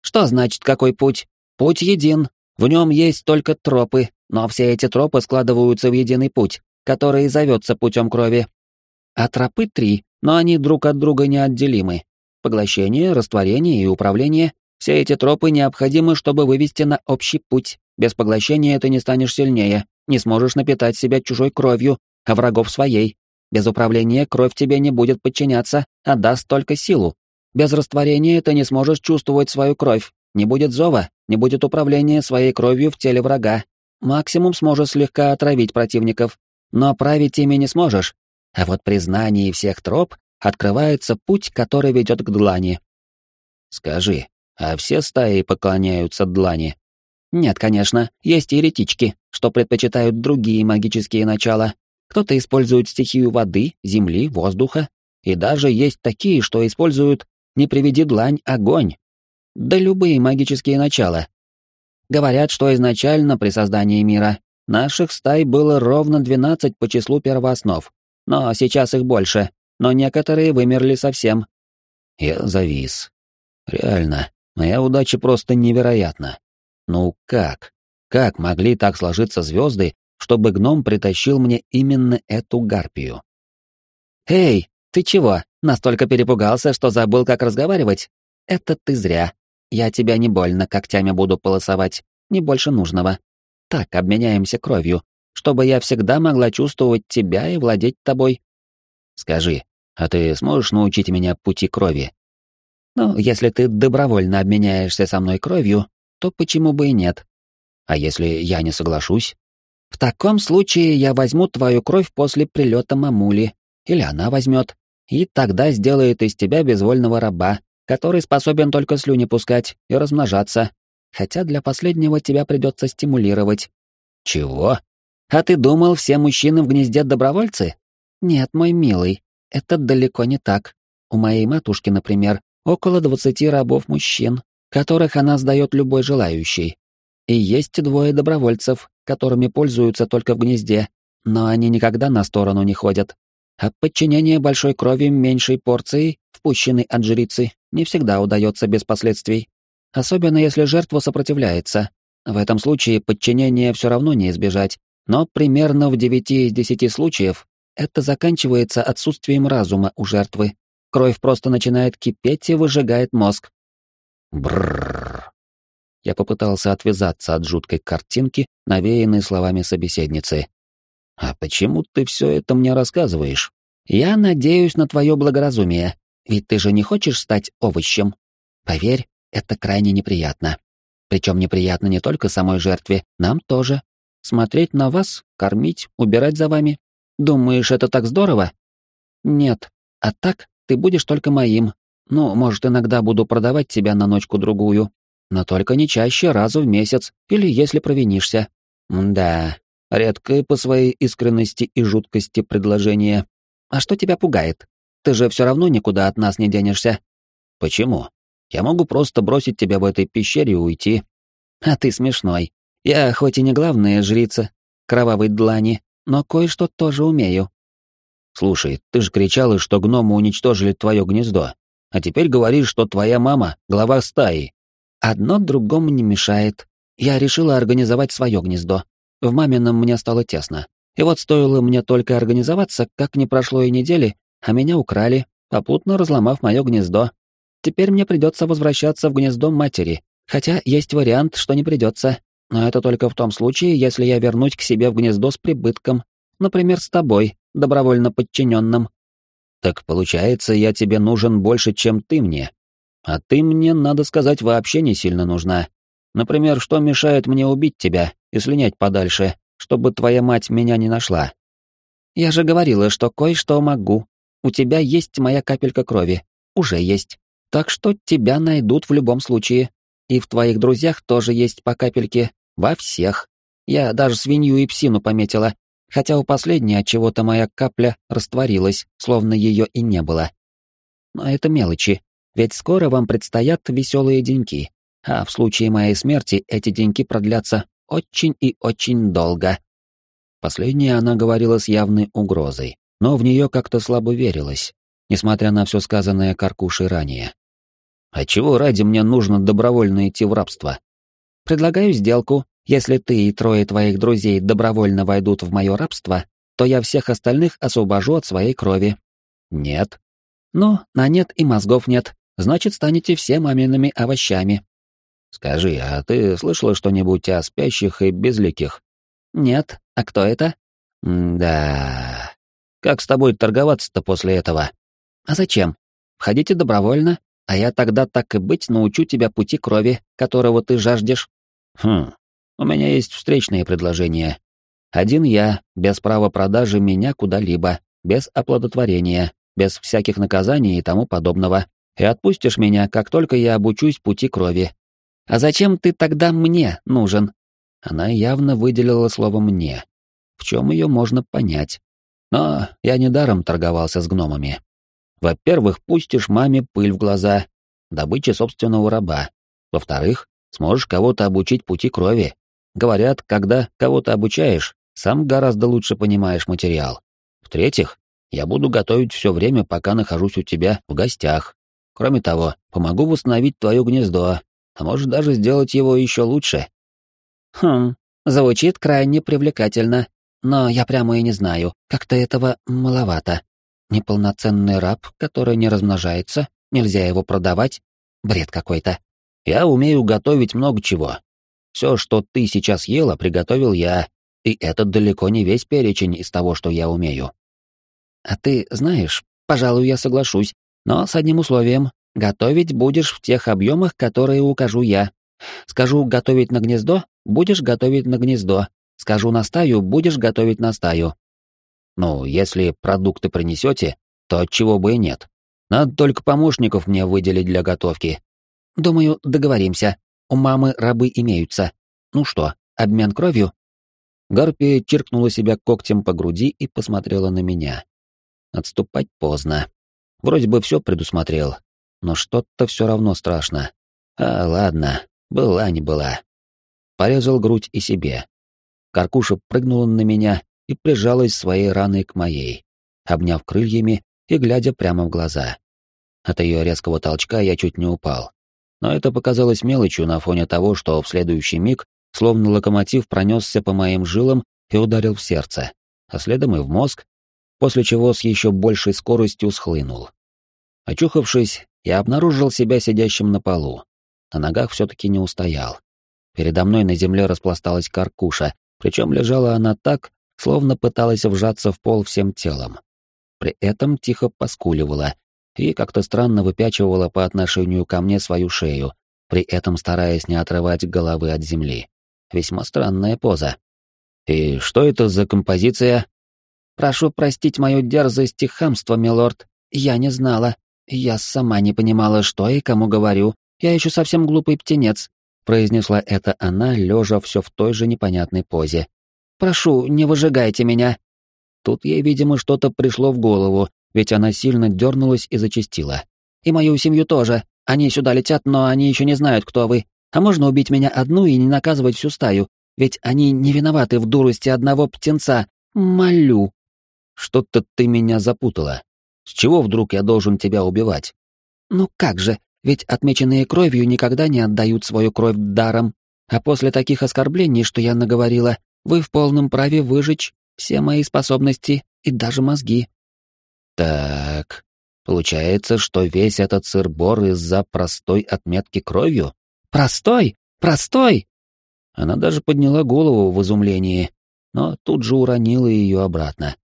Что значит какой путь? Путь един. В нем есть только тропы, но все эти тропы складываются в единый путь, который зовется путем крови. А тропы три, но они друг от друга неотделимы. Поглощение, растворение и управление — все эти тропы необходимы, чтобы вывести на общий путь. Без поглощения ты не станешь сильнее, не сможешь напитать себя чужой кровью, а врагов своей. Без управления кровь тебе не будет подчиняться, а даст только силу. Без растворения ты не сможешь чувствовать свою кровь, не будет зова, не будет управления своей кровью в теле врага. Максимум сможешь слегка отравить противников, но править ими не сможешь. А вот при знании всех троп открывается путь, который ведет к длани. Скажи, а все стаи поклоняются длани? Нет, конечно, есть еретички, что предпочитают другие магические начала. Кто-то использует стихию воды, земли, воздуха, и даже есть такие, что используют «не приведи длань, огонь». Да любые магические начала. Говорят, что изначально при создании мира наших стай было ровно 12 по числу первооснов, но сейчас их больше, но некоторые вымерли совсем. Я завис. Реально, моя удача просто невероятна. Ну как? Как могли так сложиться звезды, чтобы гном притащил мне именно эту гарпию? «Эй, ты чего, настолько перепугался, что забыл, как разговаривать? Это ты зря. Я тебя не больно когтями буду полосовать, не больше нужного. Так, обменяемся кровью, чтобы я всегда могла чувствовать тебя и владеть тобой. Скажи, а ты сможешь научить меня пути крови? Ну, если ты добровольно обменяешься со мной кровью, то почему бы и нет? А если я не соглашусь? В таком случае я возьму твою кровь после прилета мамули, или она возьмет, и тогда сделает из тебя безвольного раба, который способен только слюни пускать и размножаться, хотя для последнего тебя придется стимулировать. Чего? А ты думал, все мужчины в гнезде добровольцы? Нет, мой милый, это далеко не так. У моей матушки, например, около двадцати рабов-мужчин, которых она сдает любой желающий. И есть двое добровольцев, которыми пользуются только в гнезде, но они никогда на сторону не ходят. А подчинение большой крови меньшей порции, впущенной от жрицы, не всегда удается без последствий. Особенно если жертва сопротивляется. В этом случае подчинение все равно не избежать, но примерно в 9 из 10 случаев это заканчивается отсутствием разума у жертвы. Кровь просто начинает кипеть и выжигает мозг. Бррр. Я попытался отвязаться от жуткой картинки, навеянной словами собеседницы. «А почему ты все это мне рассказываешь?» «Я надеюсь на твое благоразумие, ведь ты же не хочешь стать овощем. Поверь, это крайне неприятно. Причем неприятно не только самой жертве, нам тоже. Смотреть на вас, кормить, убирать за вами. Думаешь, это так здорово? Нет. А так ты будешь только моим. Ну, может, иногда буду продавать тебя на ночку-другую. Но только не чаще раза в месяц, или если провинишься. Да, редкое по своей искренности и жуткости предложение. А что тебя пугает? Ты же все равно никуда от нас не денешься. Почему? Я могу просто бросить тебя в этой пещере и уйти. А ты смешной. Я хоть и не главная жрица кровавой длани, но кое-что тоже умею. Слушай, ты же кричала, что гномы уничтожили твое гнездо, а теперь говоришь, что твоя мама — глава стаи. Одно другому не мешает. Я решила организовать свое гнездо. В мамином мне стало тесно. И вот стоило мне только организоваться, как не прошло и недели, а меня украли, попутно разломав мое гнездо. Теперь мне придется возвращаться в гнездо матери, хотя есть вариант, что не придется. Но это только в том случае, если я вернусь к себе в гнездо с прибытком, например, с тобой, добровольно подчиненным. Так получается, я тебе нужен больше, чем ты мне. А ты мне, надо сказать, вообще не сильно нужна. Например, что мешает мне убить тебя и слинять подальше, чтобы твоя мать меня не нашла? Я же говорила, что кое-что могу. У тебя есть моя капелька крови. Уже есть. Так что тебя найдут в любом случае. И в твоих друзьях тоже есть по капельке, во всех. Я даже свинью и псину пометила, хотя у последней от чего-то моя капля растворилась, словно ее и не было. Но это мелочи, ведь скоро вам предстоят веселые деньки, а в случае моей смерти эти деньки продлятся очень и очень долго. Последнее она говорила с явной угрозой, но в нее как-то слабо верилось, несмотря на все сказанное Каркушей ранее. «А чего ради мне нужно добровольно идти в рабство?» Предлагаю сделку. Если ты и трое твоих друзей добровольно войдут в мое рабство, то я всех остальных освобожу от своей крови. Нет. Ну, на нет и мозгов нет. Значит, станете все мамиными овощами. Скажи, а ты слышала что-нибудь о спящих и безликих? Нет. А кто это? Да. Как с тобой торговаться-то после этого? А зачем? Входите добровольно, а я тогда так и быть научу тебя пути крови, которого ты жаждешь. Хм, у меня есть встречные предложения. Один я, без права продажи меня куда-либо, без оплодотворения, без всяких наказаний и тому подобного. И отпустишь меня, как только я обучусь пути крови. А зачем ты тогда мне нужен? Она явно выделила слово «мне», в чем ее можно понять. Но я недаром торговался с гномами. Во-первых, пустишь маме пыль в глаза, добыча собственного раба. Во-вторых, сможешь кого-то обучить пути крови. Говорят, когда кого-то обучаешь, сам гораздо лучше понимаешь материал. В-третьих, я буду готовить все время, пока нахожусь у тебя в гостях. Кроме того, помогу восстановить твое гнездо, а может даже сделать его еще лучше. Хм, звучит крайне привлекательно, но я прямо и не знаю, как-то этого маловато. Неполноценный раб, который не размножается, нельзя его продавать. Бред какой-то. Я умею готовить много чего. Все, что ты сейчас ела, приготовил я, и это далеко не весь перечень из того, что я умею. А ты знаешь, пожалуй, я соглашусь, но с одним условием. Готовить будешь в тех объемах, которые укажу я. Скажу готовить на гнездо, будешь готовить на гнездо. Скажу на стаю, будешь готовить на стаю. Ну, если продукты принесете, то отчего бы и нет. Надо только помощников мне выделить для готовки. Думаю, договоримся. У мамы рабы имеются. Ну что, обмен кровью? Гарпия чиркнула себя когтем по груди и посмотрела на меня. Отступать поздно. Вроде бы все предусмотрел, но что-то все равно страшно. А, ладно, была не была. Порезал грудь и себе. Каркуша прыгнула на меня и прижалась своей раной к моей. обняв крыльями и глядя прямо в глаза. От ее резкого толчка я чуть не упал. Но это показалось мелочью на фоне того, что в следующий миг, словно локомотив, пронесся по моим жилам и ударил в сердце, а следом и в мозг, после чего с еще большей скоростью схлынул. Очухавшись, я обнаружил себя сидящим на полу. На ногах все-таки не устоял. Передо мной на земле распласталась каркуша, причем лежала она так, словно пыталась вжаться в пол всем телом. При этом тихо поскуливала и как-то странно выпячивала по отношению ко мне свою шею, при этом стараясь не отрывать головы от земли. Весьма странная поза. «И что это за композиция?» «Прошу простить мою дерзость и хамство, милорд. Я не знала. Я сама не понимала, что и кому говорю. Я еще совсем глупый птенец», — произнесла это она, лежа все в той же непонятной позе. «Прошу, не выжигайте меня». Тут ей, видимо, что-то пришло в голову, ведь она сильно дернулась и зачастила. «И мою семью тоже. Они сюда летят, но они еще не знают, кто вы. А можно убить меня одну и не наказывать всю стаю? Ведь они не виноваты в дурости одного птенца. Молю». «Что-то ты меня запутала. С чего вдруг я должен тебя убивать?» «Ну как же, ведь отмеченные кровью никогда не отдают свою кровь даром. А после таких оскорблений, что я наговорила, вы в полном праве выжечь все мои способности и даже мозги. Так, получается, что весь этот сыр-бор из-за простой отметки кровью? Простой? Простой? Она даже подняла голову в изумлении, но тут же уронила ее обратно.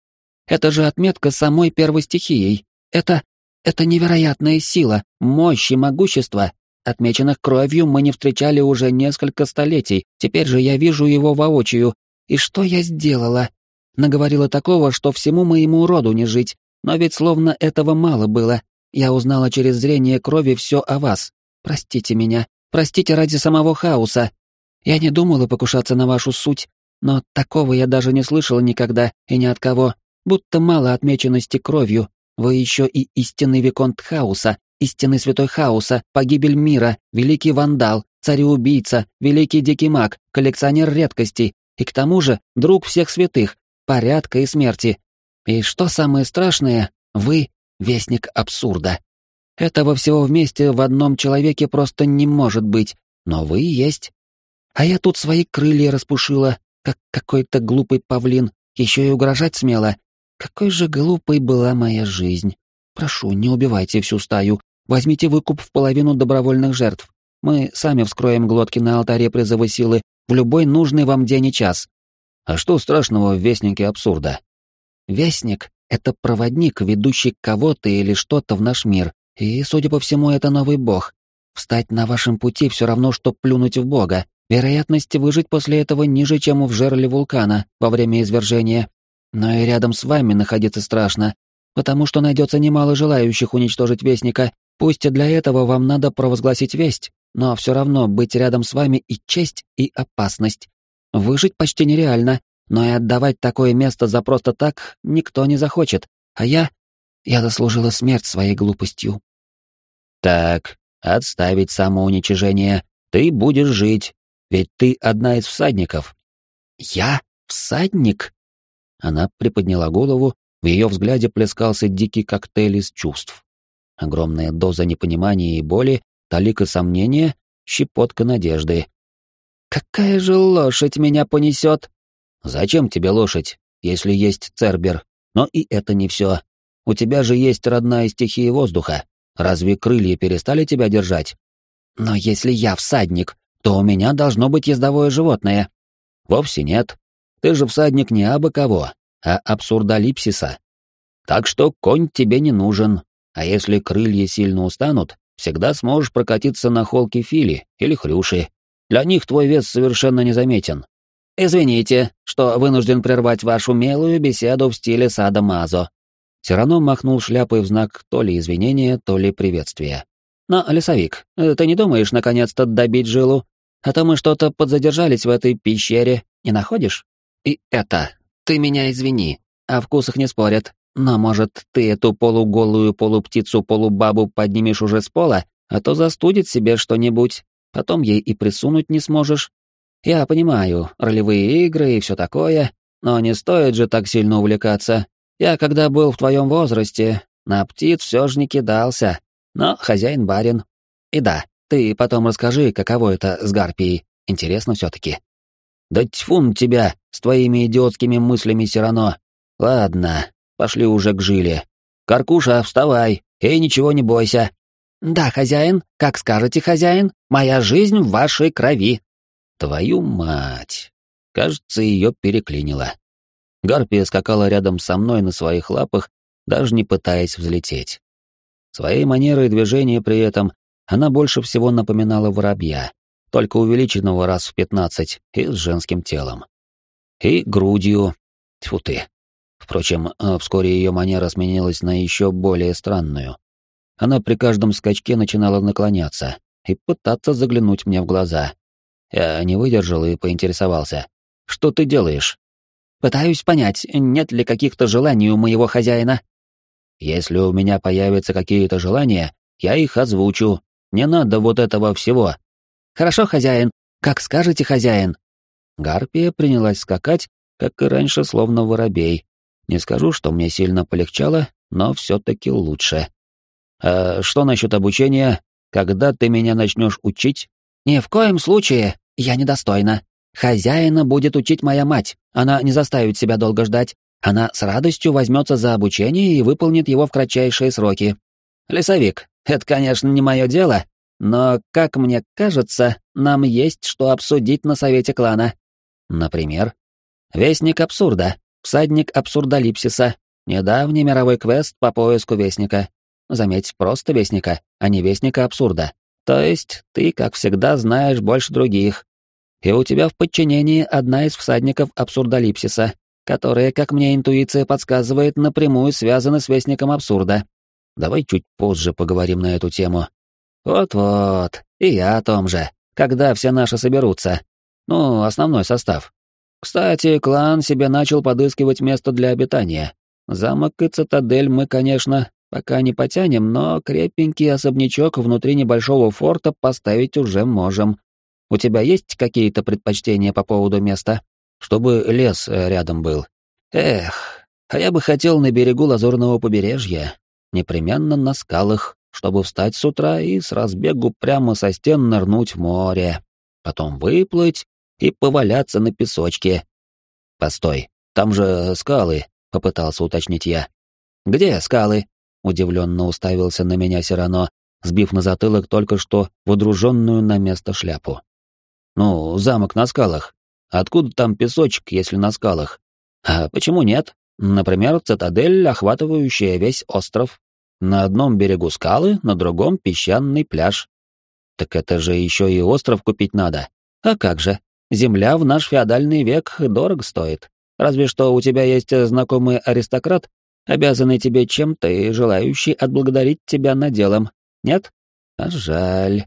Это же отметка самой первой стихией. Это... это невероятная сила, мощь и могущество. Отмеченных кровью мы не встречали уже несколько столетий, теперь же я вижу его воочию. И что я сделала? Наговорила такого, что всему моему роду не жить, но ведь словно этого мало было. Я узнала через зрение крови все о вас. Простите меня, простите ради самого хаоса. Я не думала покушаться на вашу суть, но такого я даже не слышала никогда и ни от кого. Будто мало отмеченности кровью. Вы еще и истинный виконт хаоса, истинный святой хаоса, погибель мира, великий вандал, цареубийца, великий дикий маг, коллекционер редкостей, и к тому же друг всех святых, порядка и смерти, и что самое страшное, вы — вестник абсурда. Этого всего вместе в одном человеке просто не может быть, но вы есть. А я тут свои крылья распушила, как какой-то глупый павлин, еще и угрожать смело. Какой же глупой была моя жизнь. Прошу, не убивайте всю стаю, возьмите выкуп в половину добровольных жертв. Мы сами вскроем глотки на алтаре призыва силы в любой нужный вам день и час. А что страшного в Вестнике Абсурда? Вестник — это проводник, ведущий кого-то или что-то в наш мир, и, судя по всему, это новый бог. Встать на вашем пути все равно, что плюнуть в бога. Вероятность выжить после этого ниже, чем в жерле вулкана во время извержения. Но и рядом с вами находиться страшно, потому что найдется немало желающих уничтожить Вестника. Пусть для этого вам надо провозгласить весть, но все равно быть рядом с вами и честь, и опасность. Выжить почти нереально, но и отдавать такое место за просто так никто не захочет, а я... я заслужила смерть своей глупостью. Так, отставить самоуничижение. Ты будешь жить, ведь ты одна из всадников. Я? Всадник? Она приподняла голову, в ее взгляде плескался дикий коктейль из чувств. Огромная доза непонимания и боли, талика сомнения, щепотка надежды. «Какая же лошадь меня понесет?» Зачем тебе лошадь, если есть Цербер? Но и это не все. У тебя же есть родная стихия воздуха. Разве крылья перестали тебя держать? Но если я всадник, то у меня должно быть ездовое животное. Вовсе нет. Ты же всадник не абы кого, а абсурдалипсиса. Так что конь тебе не нужен, а если крылья сильно устанут, всегда сможешь прокатиться на холке фили или хрюши. Для них твой вес совершенно незаметен, «Извините, что вынужден прервать вашу милую беседу в стиле сада Мазо». Сирано махнул шляпой в знак то ли извинения, то ли приветствия. «Но, лесовик, ты не думаешь наконец-то добить жилу? А то мы что-то подзадержались в этой пещере, не находишь? И это, ты меня извини, о вкусах не спорят, но, может, ты эту полуголую полуптицу-полубабу поднимешь уже с пола, а то застудит себе что-нибудь, потом ей и присунуть не сможешь, я понимаю, ролевые игры и все такое, но не стоит же так сильно увлекаться. Я, когда был в твоем возрасте, на птиц все же не кидался, но хозяин барин. И да, ты потом расскажи, каково это с гарпией. Интересно все-таки. Да тьфун тебя с твоими идиотскими мыслями Сирано. Ладно, пошли уже к жиле. Каркуша, вставай, и ничего не бойся. Да, хозяин, как скажете, хозяин, моя жизнь в вашей крови. Твою мать! Кажется, ее переклинило. Гарпия скакала рядом со мной на своих лапах, даже не пытаясь взлететь. Своей манерой движения при этом она больше всего напоминала воробья, только увеличенного раз в пятнадцать и с женским телом. И грудью. Тьфу ты. Впрочем, э, вскоре ее манера сменилась на еще более странную. Она при каждом скачке начинала наклоняться и пытаться заглянуть мне в глаза. Я не выдержал и поинтересовался. «Что ты делаешь?» «Пытаюсь понять, нет ли каких-то желаний у моего хозяина». «Если у меня появятся какие-то желания, я их озвучу. Не надо вот этого всего». «Хорошо, хозяин. Как скажете, хозяин». Гарпия принялась скакать, как и раньше, словно воробей. Не скажу, что мне сильно полегчало, но все-таки лучше. «А что насчет обучения? Когда ты меня начнешь учить?» «Ни в коем случае. Я недостойна. Хозяина будет учить моя мать. Она не заставит себя долго ждать. Она с радостью возьмется за обучение и выполнит его в кратчайшие сроки. Лесовик, это, конечно, не мое дело, но, как мне кажется, нам есть что обсудить на совете клана. Например, Вестник абсурда, всадник абсурдолипсиса, недавний мировой квест по поиску вестника. Заметь, просто вестника, а не вестника абсурда. То есть ты, как всегда, знаешь больше других. И у тебя в подчинении одна из всадников абсурдолипсиса, которая, как мне интуиция подсказывает, напрямую связана с вестником абсурда. Давай чуть позже поговорим на эту тему. Вот-вот, и я о том же. Когда все наши соберутся. Ну, основной состав. Кстати, клан себе начал подыскивать место для обитания. Замок и цитадель мы, конечно, пока не потянем, но крепенький особнячок внутри небольшого форта поставить уже можем. У тебя есть какие-то предпочтения по поводу места? Чтобы лес э, рядом был. Эх, а я бы хотел на берегу лазурного побережья, непременно на скалах, чтобы встать с утра и с разбегу прямо со стен нырнуть в море, потом выплыть и поваляться на песочке. Постой, там же скалы, попытался уточнить я. Где скалы? Удивленно уставился на меня Сирано, сбив на затылок только что водруженную на место шляпу. Ну, замок на скалах. Откуда там песочек, если на скалах? А почему нет? Например, цитадель, охватывающая весь остров. На одном берегу скалы, на другом песчаный пляж. Так это же еще и остров купить надо. А как же? Земля в наш феодальный век дорого стоит. Разве что у тебя есть знакомый аристократ, обязанный тебе чем-то и желающий отблагодарить тебя наделом. Нет? А жаль.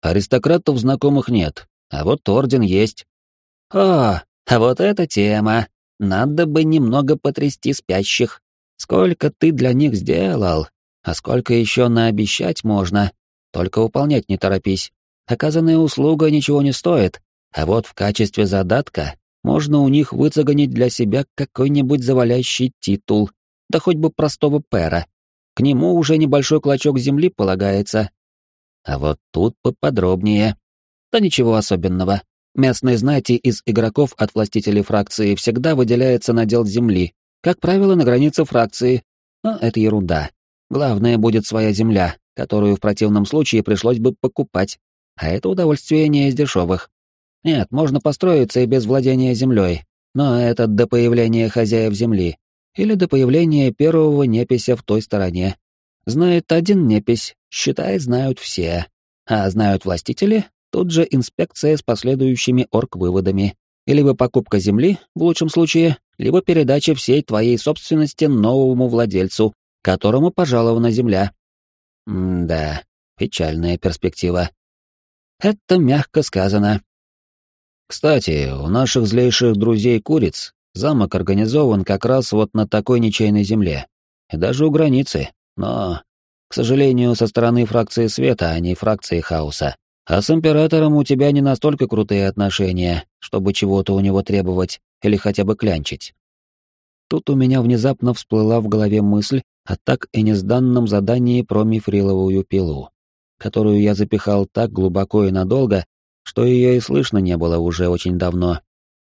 Аристократов знакомых нет, а вот орден есть. О, а вот эта тема. Надо бы немного потрясти спящих. Сколько ты для них сделал, а сколько еще наобещать можно. Только выполнять не торопись. Оказанная услуга ничего не стоит, а вот в качестве задатка можно у них выцегонить для себя какой-нибудь завалящий титул, да хоть бы простого пера. К нему уже небольшой клочок земли полагается. А вот тут поподробнее. Да ничего особенного. Местные знати из игроков от властителей фракции всегда выделяется надел земли, как правило, на границе фракции. Но это ерунда. Главное будет своя земля, которую в противном случае пришлось бы покупать. А это удовольствие не из дешевых. Нет, можно построиться и без владения землей, но это до появления хозяев земли или до появления первого непися в той стороне. Знает один непись, считай, знают все. А знают властители, тут же инспекция с последующими орг-выводами. И либо покупка земли, в лучшем случае, либо передача всей твоей собственности новому владельцу, которому пожалована земля. М-да, печальная перспектива. Это мягко сказано. Кстати, у наших злейших друзей-куриц замок организован как раз вот на такой ничейной земле. И даже у границы. Но, к сожалению, со стороны фракции света, а не фракции хаоса. А с императором у тебя не настолько крутые отношения, чтобы чего-то у него требовать или хотя бы клянчить. Тут у меня внезапно всплыла в голове мысль о так и незданном задании про мифриловую пилу, которую я запихал так глубоко и надолго, что ее и слышно не было уже очень давно.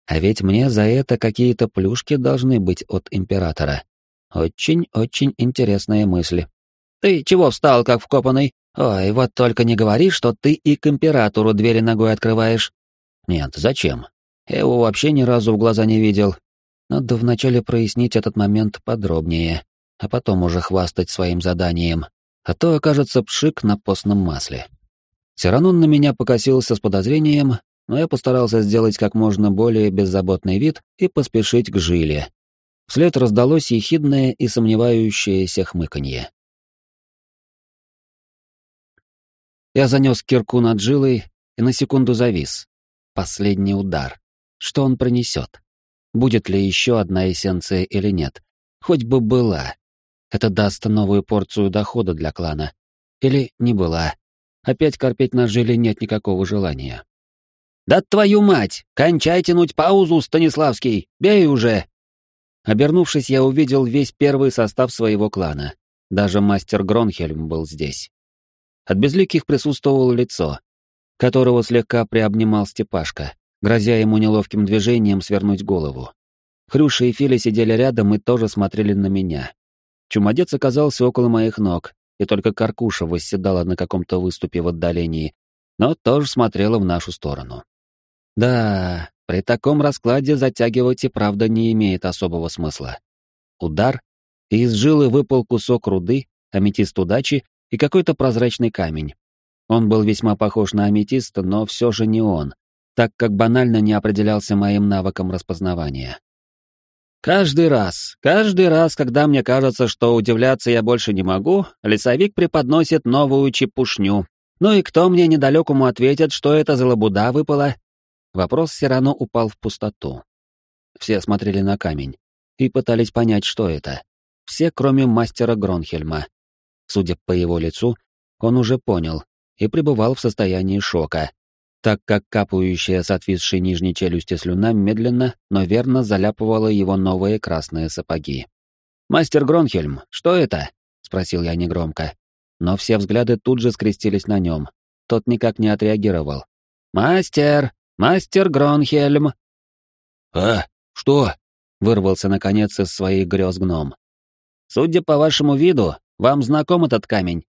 А ведь мне за это какие-то плюшки должны быть от императора. Очень-очень интересная мысль. «Ты чего встал, как вкопанный? Ой, вот только не говори, что ты и к императору двери ногой открываешь». «Нет, зачем? Я его вообще ни разу в глаза не видел. Надо вначале прояснить этот момент подробнее, а потом уже хвастать своим заданием, а то окажется пшик на постном масле». Сиранон на меня покосился с подозрением, но я постарался сделать как можно более беззаботный вид и поспешить к жиле. Вслед раздалось ехидное и сомневающееся хмыканье. Я занес кирку над жилой и на секунду завис. Последний удар. Что он принесет? Будет ли еще одна эссенция или нет? Хоть бы была. Это даст новую порцию дохода для клана. Или не была. Опять корпеть на жиле нет никакого желания. «Да твою мать! Кончай тянуть паузу, Станиславский! Бей уже!» Обернувшись, я увидел весь первый состав своего клана. Даже мастер Гронхельм был здесь. От безликих присутствовало лицо, которого слегка приобнимал Степашка, грозя ему неловким движением свернуть голову. Хрюша и Филя сидели рядом и тоже смотрели на меня. Чумодец оказался около моих ног, и только Каркуша восседала на каком-то выступе в отдалении, но тоже смотрела в нашу сторону. Да, при таком раскладе затягивать и правда не имеет особого смысла. Удар, и из жилы выпал кусок руды, аметист удачи и какой-то прозрачный камень. Он был весьма похож на аметист, но все же не он, так как банально не определялся моим навыком распознавания. Каждый раз, каждый раз, когда мне кажется, что удивляться я больше не могу, лесовик преподносит новую чепушню. Ну и кто мне недалекому ответит, что это за лабуда выпала? Вопрос все равно упал в пустоту. Все смотрели на камень и пытались понять, что это. Все, кроме мастера Гронхельма. Судя по его лицу, он уже понял и пребывал в состоянии шока, так как капающая с отвисшей нижней челюсти слюна медленно, но верно заляпывала его новые красные сапоги. «Мастер Гронхельм, что это?» — спросил я негромко. Но все взгляды тут же скрестились на нем. Тот никак не отреагировал. «Мастер! Мастер Гронхельм!» «А, что?» — вырвался наконец из своих грез гном. «Судя по вашему виду, вам знаком этот камень?»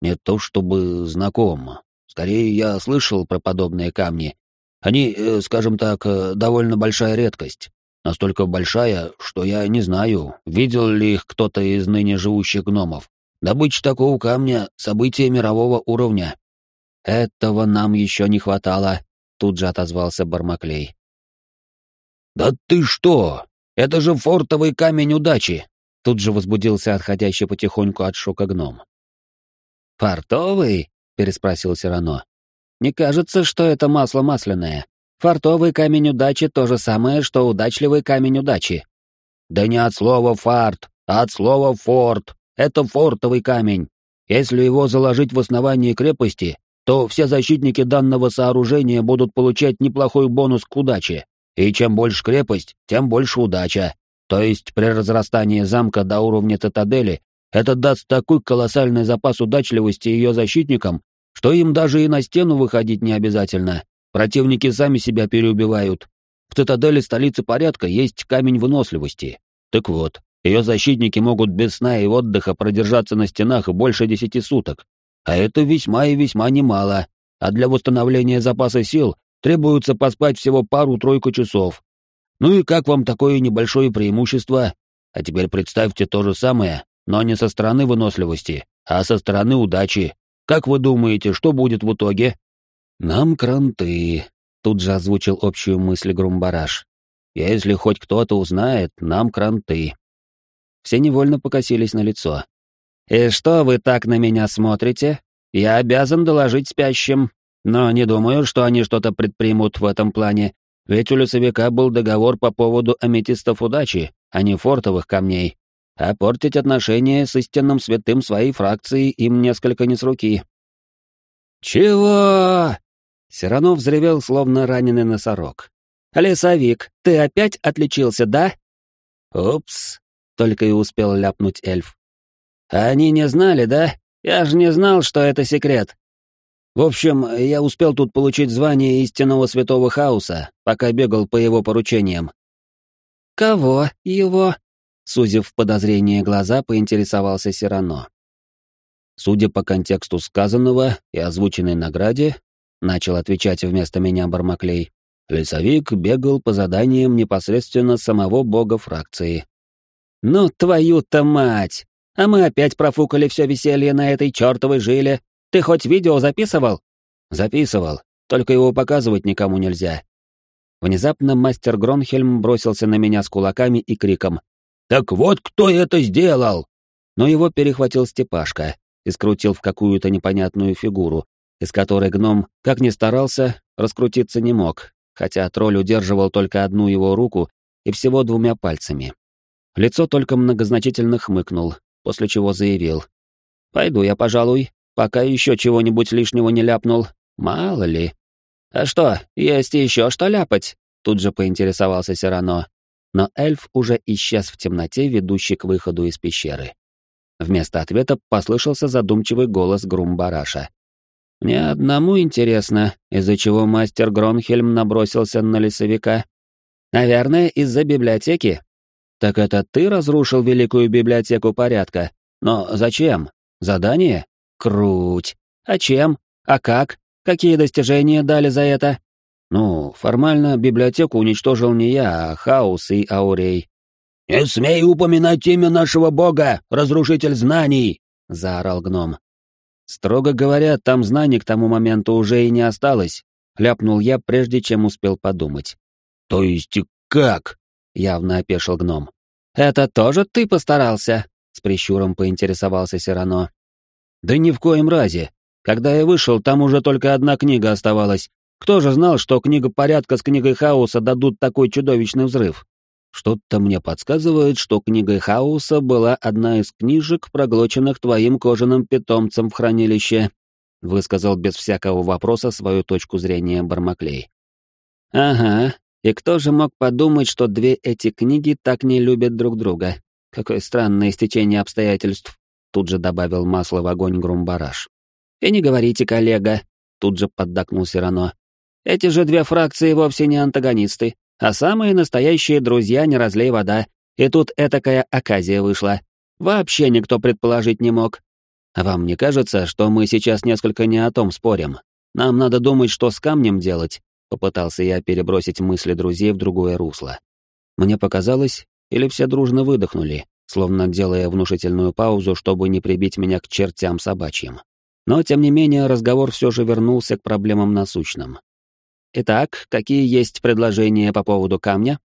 «Не то чтобы знаком. Скорее, я слышал про подобные камни. Они, э, скажем так, э, довольно большая редкость. Настолько большая, что я не знаю, видел ли их кто-то из ныне живущих гномов. Добыча такого камня — событие мирового уровня. Этого нам еще не хватало, тут же отозвался Бармаклей. «Да ты что? Это же фортовый камень удачи!» Тут же возбудился отходящий потихоньку от шока гном. «Фартовый?» переспросил Сирано. «Не кажется, что это масло масляное. Фартовый камень удачи — то же самое, что удачливый камень удачи». «Да не от слова «фарт», а от слова «форт». Это фортовый камень. Если его заложить в основании крепости, то все защитники данного сооружения будут получать неплохой бонус к удаче. И чем больше крепость, тем больше удача. То есть при разрастании замка до уровня цитадели это даст такой колоссальный запас удачливости ее защитникам, что им даже и на стену выходить не обязательно. Противники сами себя переубивают. В цитадели столицы порядка есть камень выносливости. Так вот, ее защитники могут без сна и отдыха продержаться на стенах больше десяти суток. А это весьма и весьма немало. А для восстановления запаса сил требуется поспать всего пару-тройку часов. Ну и как вам такое небольшое преимущество? А теперь представьте то же самое, но не со стороны выносливости, а со стороны удачи. Как вы думаете, что будет в итоге? Нам кранты, тут же озвучил общую мысль Грумбараш. Если хоть кто-то узнает, нам кранты. Все невольно покосились на лицо. И что вы так на меня смотрите? Я обязан доложить спящим, но не думаю, что они что-то предпримут в этом плане, ведь у лесовика был договор по поводу аметистов удачи, а не фортовых камней а портить отношения с истинным святым своей фракции им несколько не с руки. «Чего?» Сиранов взревел, словно раненый носорог. «Лесовик, ты опять отличился, да?» Упс, только и успел ляпнуть эльф. Они не знали, да? Я же не знал, что это секрет. В общем, я успел тут получить звание истинного святого хаоса, пока бегал по его поручениям. Кого его? Сузив в подозрение глаза, поинтересовался Сирано. Судя по контексту сказанного и озвученной награде, начал отвечать вместо меня Бармаклей, лесовик бегал по заданиям непосредственно самого бога фракции. «Ну, твою-то мать! А мы опять профукали все веселье на этой чертовой жиле. Ты хоть видео записывал?» «Записывал, только его показывать никому нельзя». Внезапно мастер Гронхельм бросился на меня с кулаками и криком. «Так вот кто это сделал!» Но его перехватил Степашка, и скрутил в какую-то непонятную фигуру, из которой гном, как ни старался, раскрутиться не мог, хотя тролль удерживал только одну его руку и всего двумя пальцами. Лицо только многозначительно хмыкнул, после чего заявил. «Пойду я, пожалуй, пока еще чего-нибудь лишнего не ляпнул, мало ли». «А что, есть еще что ляпать?» Тут же поинтересовался Сирано. Но эльф уже исчез в темноте, ведущей к выходу из пещеры. Вместо ответа послышался задумчивый голос Грумбараша. «Мне одному интересно, из-за чего мастер Гронхельм набросился на лесовика. Наверное, из-за библиотеки. Так это ты разрушил великую библиотеку порядка? Но зачем? Задание? Круть. А чем? А как? Какие достижения дали за это? Ну, формально библиотеку уничтожил не я, а Хаус и Аурей. «Не смей упоминать имя нашего бога, разрушитель знаний!» — заорал гном. «Строго говоря, там знаний к тому моменту уже и не осталось», — ляпнул я, прежде чем успел подумать. «То есть как?» — явно опешил гном. «Это тоже ты постарался?» — с прищуром поинтересовался Сирано. «Да ни в коем разе. Когда я вышел, там уже только одна книга оставалась. Кто же знал, что книга порядка с книгой хаоса дадут такой чудовищный взрыв?» Что-то мне подсказывает, что книга хаоса была одна из книжек, проглоченных твоим кожаным питомцем в хранилище, высказал без всякого вопроса свою точку зрения Бармаклей. Ага, и кто же мог подумать, что две эти книги так не любят друг друга? Какое странное стечение обстоятельств, тут же добавил масло в огонь Грумбараш. И не говорите, коллега, тут же поддакнул Сирано. Эти же две фракции вовсе не антагонисты, а самые настоящие друзья не разлей вода, и тут этакая оказия вышла. Вообще никто предположить не мог. Вам не кажется, что мы сейчас несколько не о том спорим? Нам надо думать, что с камнем делать, попытался я перебросить мысли друзей в другое русло. Мне показалось, или все дружно выдохнули, словно делая внушительную паузу, чтобы не прибить меня к чертям собачьим. Но, тем не менее, разговор все же вернулся к проблемам насущным. Итак, какие есть предложения по поводу камня?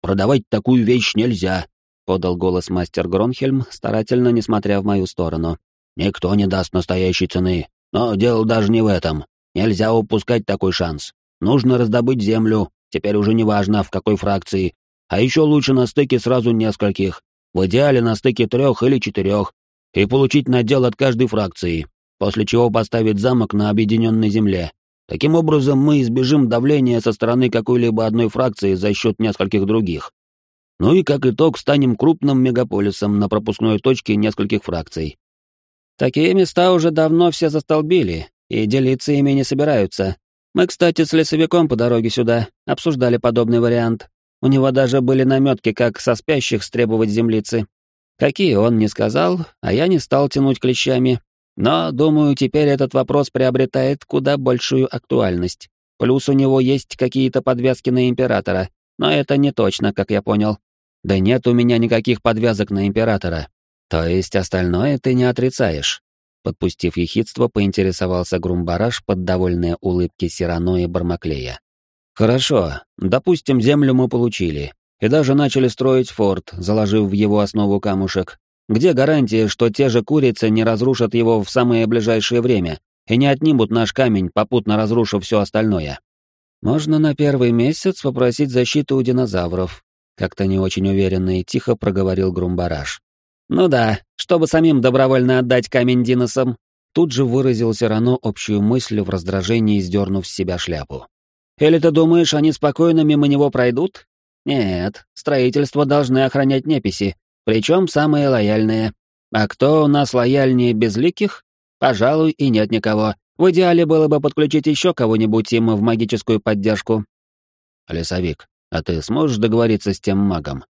Продавать такую вещь нельзя, подал голос мастер Гронхельм, старательно не смотря в мою сторону. Никто не даст настоящей цены. Но дело даже не в этом. Нельзя упускать такой шанс. Нужно раздобыть землю, теперь уже не важно, в какой фракции. А еще лучше на стыке сразу нескольких. В идеале на стыке трех или четырех. И получить надел от каждой фракции, после чего поставить замок на объединенной земле. Таким образом, мы избежим давления со стороны какой-либо одной фракции за счет нескольких других. Ну и как итог, станем крупным мегаполисом на пропускной точке нескольких фракций. Такие места уже давно все застолбили, и делиться ими не собираются. Мы, кстати, с лесовиком по дороге сюда обсуждали подобный вариант. У него даже были наметки, как со спящих стребовать землицы. Какие он не сказал, а я не стал тянуть клещами, но, думаю, теперь этот вопрос приобретает куда большую актуальность. Плюс у него есть какие-то подвязки на императора, но это не точно, как я понял. Да нет у меня никаких подвязок на императора. То есть остальное ты не отрицаешь. Подпустив ехидство, поинтересовался Грумбараш под довольные улыбки Сирано и Бармаклея. Хорошо, допустим, землю мы получили. И даже начали строить форт, заложив в его основу камушек. Где гарантия, что те же курицы не разрушат его в самое ближайшее время и не отнимут наш камень, попутно разрушив все остальное? Можно на первый месяц попросить защиту у динозавров, как-то не очень уверенно и тихо проговорил Грумбараш. Ну да, чтобы самим добровольно отдать камень диносам. Тут же выразил Сирано общую мысль в раздражении, сдернув с себя шляпу. Или ты думаешь, они спокойно мимо него пройдут? Нет, строительство должны охранять неписи, причем самые лояльные. А кто у нас лояльнее безликих? Пожалуй, и нет никого. В идеале было бы подключить еще кого-нибудь им в магическую поддержку. Лесовик, а ты сможешь договориться с тем магом?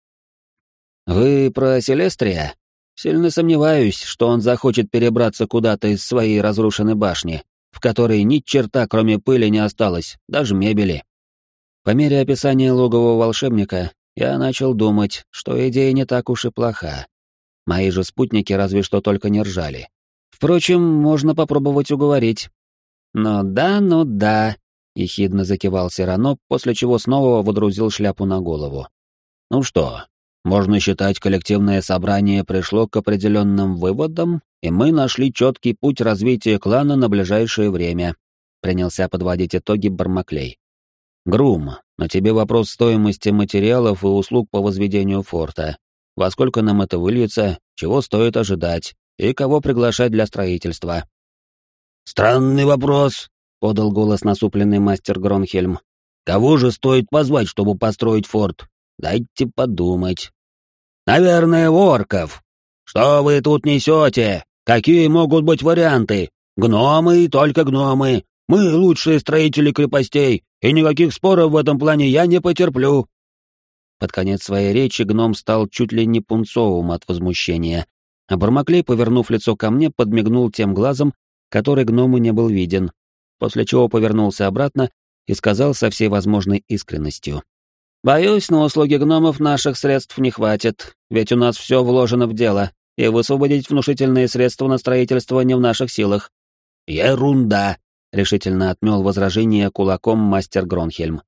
Вы про Селестрия? Сильно сомневаюсь, что он захочет перебраться куда-то из своей разрушенной башни, в которой ни черта, кроме пыли, не осталось, даже мебели. По мере описания логового волшебника, я начал думать, что идея не так уж и плоха. Мои же спутники разве что только не ржали. Впрочем, можно попробовать уговорить. «Ну да, ну да», — ехидно закивал Сирано, после чего снова водрузил шляпу на голову. «Ну что, можно считать, коллективное собрание пришло к определенным выводам, и мы нашли четкий путь развития клана на ближайшее время», — принялся подводить итоги Бармаклей. «Грум, на тебе вопрос стоимости материалов и услуг по возведению форта. Во сколько нам это выльется, чего стоит ожидать, и кого приглашать для строительства?» «Странный вопрос», — подал голос насупленный мастер Гронхельм. «Кого же стоит позвать, чтобы построить форт? Дайте подумать». «Наверное, ворков. Что вы тут несете? Какие могут быть варианты? Гномы и только гномы. Мы лучшие строители крепостей, и никаких споров в этом плане я не потерплю». Под конец своей речи гном стал чуть ли не пунцовым от возмущения, а Бармаклей, повернув лицо ко мне, подмигнул тем глазом, который гному не был виден, после чего повернулся обратно и сказал со всей возможной искренностью. «Боюсь, на услуги гномов наших средств не хватит, ведь у нас все вложено в дело, и высвободить внушительные средства на строительство не в наших силах». «Ерунда!» — решительно отмел возражение кулаком мастер Гронхельм.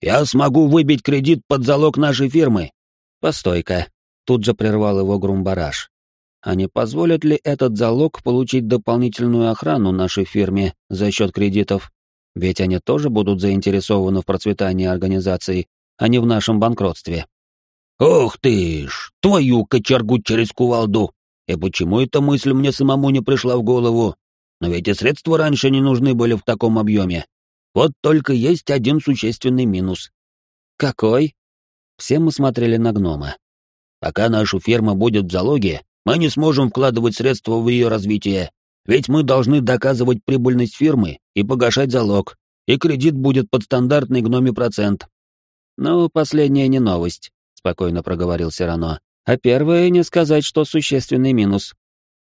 «Я смогу выбить кредит под залог нашей фирмы». «Постой-ка», — тут же прервал его Грумбараш. «А не позволит ли этот залог получить дополнительную охрану нашей фирме за счет кредитов? Ведь они тоже будут заинтересованы в процветании организации, а не в нашем банкротстве». «Ох ты ж, твою кочергу через кувалду! И почему эта мысль мне самому не пришла в голову? Но ведь и средства раньше не нужны были в таком объеме. Вот только есть один существенный минус. Какой? Все мы смотрели на гнома. Пока наша ферма будет в залоге, мы не сможем вкладывать средства в ее развитие, ведь мы должны доказывать прибыльность фирмы и погашать залог, и кредит будет под стандартный гноми процент. Ну, последняя не новость, спокойно проговорил Сирано. А первое не сказать, что существенный минус.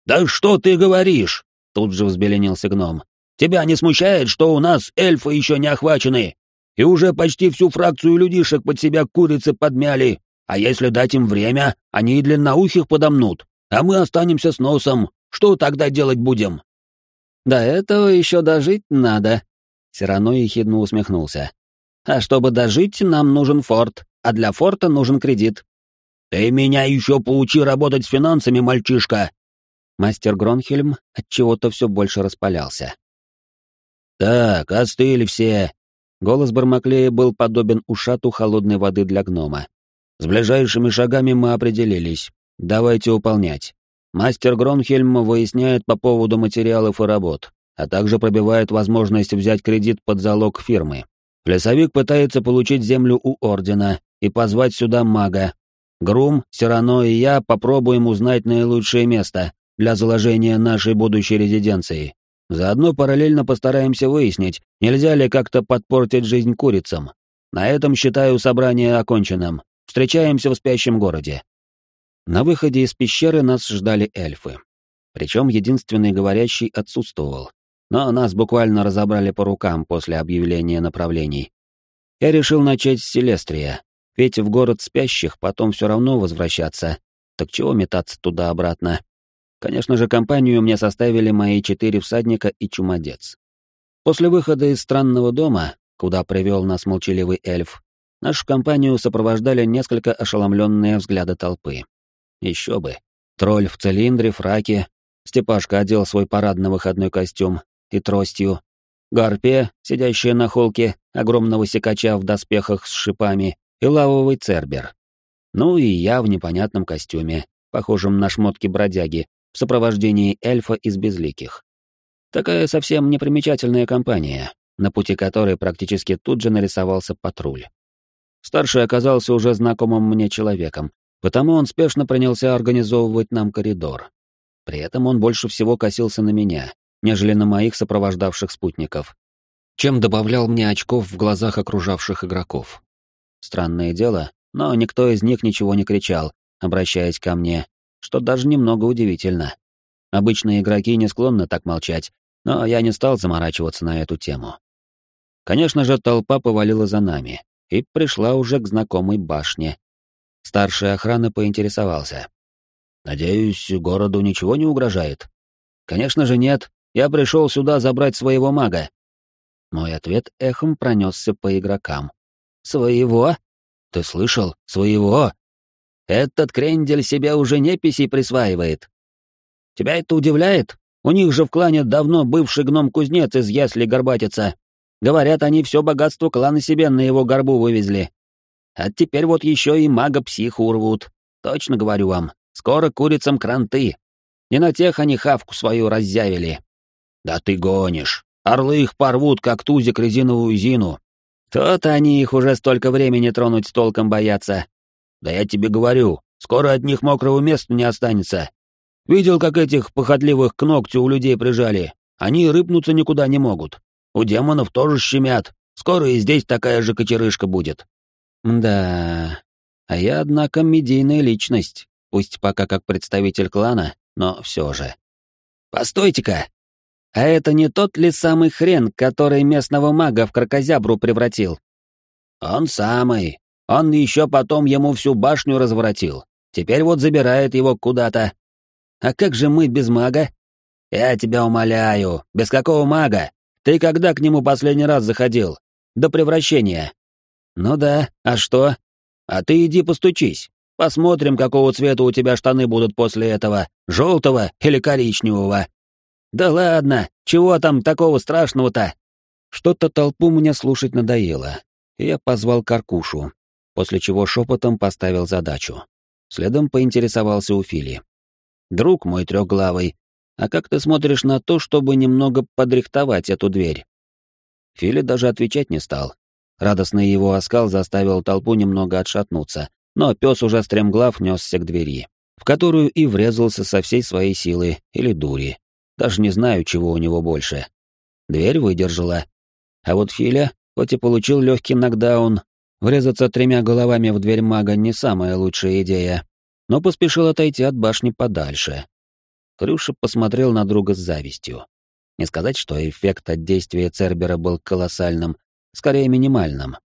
Да что ты говоришь? Тут же взбеленился гном. «Тебя не смущает, что у нас эльфы еще не охвачены? И уже почти всю фракцию людишек под себя курицы подмяли. А если дать им время, они и длинноухих подомнут. А мы останемся с носом. Что тогда делать будем?» «До этого еще дожить надо», — Сирано ехидно усмехнулся. «А чтобы дожить, нам нужен форт, а для форта нужен кредит». «Ты меня еще поучи работать с финансами, мальчишка!» Мастер Гронхельм от чего-то все больше распалялся. Так, остыли все. Голос Бармаклея был подобен ушату холодной воды для гнома. С ближайшими шагами мы определились. Давайте выполнять. Мастер Гронхельм выясняет по поводу материалов и работ, а также пробивает возможность взять кредит под залог фирмы. Лесовик пытается получить землю у Ордена и позвать сюда мага. Грум, Сирано и я попробуем узнать наилучшее место, для заложения нашей будущей резиденции. Заодно параллельно постараемся выяснить, нельзя ли как-то подпортить жизнь курицам. На этом считаю собрание оконченным. Встречаемся в спящем городе. На выходе из пещеры нас ждали эльфы. Причем единственный говорящий отсутствовал. Но нас буквально разобрали по рукам после объявления направлений. Я решил начать с Селестрия, ведь в город спящих потом все равно возвращаться. Так чего метаться туда-обратно? Конечно же, компанию мне составили мои четыре всадника и чумодец. После выхода из странного дома, куда привел нас молчаливый эльф, нашу компанию сопровождали несколько ошеломленные взгляды толпы. Еще бы. Тролль в цилиндре, фраке, Степашка одел свой парадный выходной костюм и тростью, Гарпия, сидящая на холке огромного секача в доспехах с шипами, и лавовый цербер. Ну и я в непонятном костюме, похожем на шмотки бродяги, в сопровождении эльфа из безликих. Такая совсем непримечательная компания, на пути которой практически тут же нарисовался патруль. Старший оказался уже знакомым мне человеком, потому он спешно принялся организовывать нам коридор. При этом он больше всего косился на меня, нежели на моих сопровождавших спутников, чем добавлял мне очков в глазах окружавших игроков. Странное дело, но никто из них ничего не кричал, обращаясь ко мне, что даже немного удивительно. Обычные игроки не склонны так молчать, но я не стал заморачиваться на эту тему. Конечно же, толпа повалила за нами и пришла уже к знакомой башне. Старший охраны поинтересовался. «Надеюсь, городу ничего не угрожает?» «Конечно же нет. Я пришел сюда забрать своего мага». Мой ответ эхом пронесся по игрокам. «Своего? Ты слышал? Своего? Этот крендель себя уже неписей присваивает. Тебя это удивляет? У них же в клане давно бывший гном-кузнец из ясли горбатится. Говорят, они все богатство клана себе на его горбу вывезли. А теперь вот еще и мага-псих урвут. Точно говорю вам, скоро курицам кранты. Не на тех они хавку свою раззявили. Да ты гонишь. Орлы их порвут, как тузик резиновую зину. То-то они их уже столько времени тронуть толком боятся. Да я тебе говорю, скоро от них мокрого места не останется. Видел, как этих похотливых к ногтю у людей прижали? Они рыпнуться никуда не могут. У демонов тоже щемят. Скоро и здесь такая же кочерышка будет. Да, а я, однако, медийная личность. Пусть пока как представитель клана, но все же. Постойте-ка! А это не тот ли самый хрен, который местного мага в крокозябру превратил? Он самый. Он еще потом ему всю башню разворотил. Теперь вот забирает его куда-то. А как же мы без мага? Я тебя умоляю, без какого мага? Ты когда к нему последний раз заходил? До превращения. Ну да, а что? А ты иди постучись. Посмотрим, какого цвета у тебя штаны будут после этого, желтого или коричневого. Да ладно, чего там такого страшного-то? Что-то толпу мне слушать надоело. Я позвал Каркушу, после чего шепотом поставил задачу. Следом поинтересовался у Фили. «Друг мой трехглавый, а как ты смотришь на то, чтобы немного подрихтовать эту дверь?» Фили даже отвечать не стал. Радостный его оскал заставил толпу немного отшатнуться, но пес уже стремглав несся к двери, в которую и врезался со всей своей силы или дури. Даже не знаю, чего у него больше. Дверь выдержала. А вот Филя, хоть и получил легкий нокдаун, Врезаться тремя головами в дверь мага не самая лучшая идея, но поспешил отойти от башни подальше. Крюша посмотрел на друга с завистью. Не сказать, что эффект от действия Цербера был колоссальным, скорее минимальным.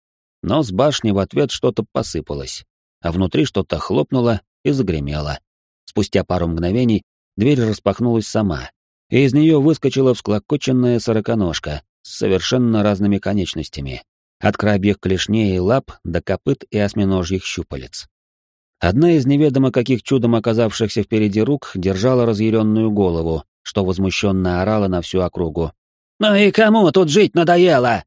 Но с башни в ответ что-то посыпалось, а внутри что-то хлопнуло и загремело. Спустя пару мгновений дверь распахнулась сама, и из нее выскочила всклокоченная сороконожка с совершенно разными конечностями от крабьих клешней и лап до копыт и осьминожьих щупалец. Одна из неведомо каких чудом оказавшихся впереди рук держала разъяренную голову, что возмущенно орала на всю округу. «Ну и кому тут жить надоело?»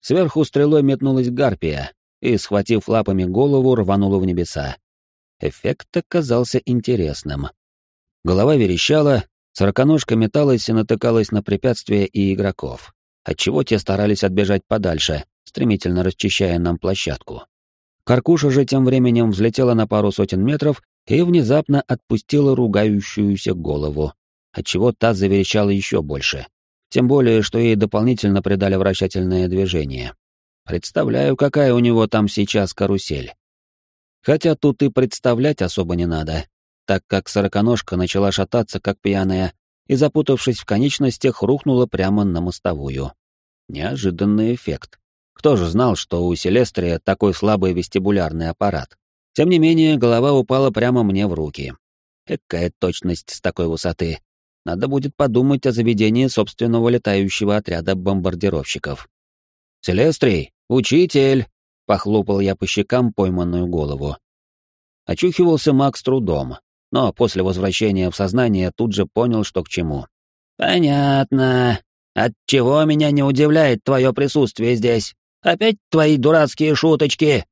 Сверху стрелой метнулась гарпия и, схватив лапами голову, рванула в небеса. Эффект оказался интересным. Голова верещала, сороконожка металась и натыкалась на препятствия и игроков, отчего те старались отбежать подальше, стремительно расчищая нам площадку. Каркуша же тем временем взлетела на пару сотен метров и внезапно отпустила ругающуюся голову, отчего та заверещала еще больше. Тем более, что ей дополнительно придали вращательное движение. Представляю, какая у него там сейчас карусель. Хотя тут и представлять особо не надо, так как сороконожка начала шататься, как пьяная, и, запутавшись в конечностях, рухнула прямо на мостовую. Неожиданный эффект. Кто же знал, что у Селестрия такой слабый вестибулярный аппарат? Тем не менее, голова упала прямо мне в руки. Какая точность с такой высоты. Надо будет подумать о заведении собственного летающего отряда бомбардировщиков. «Селестрий, учитель!» — похлопал я по щекам пойманную голову. Очухивался маг с трудом, но после возвращения в сознание тут же понял, что к чему. «Понятно. Отчего меня не удивляет твое присутствие здесь?» Опять твои дурацкие шуточки!»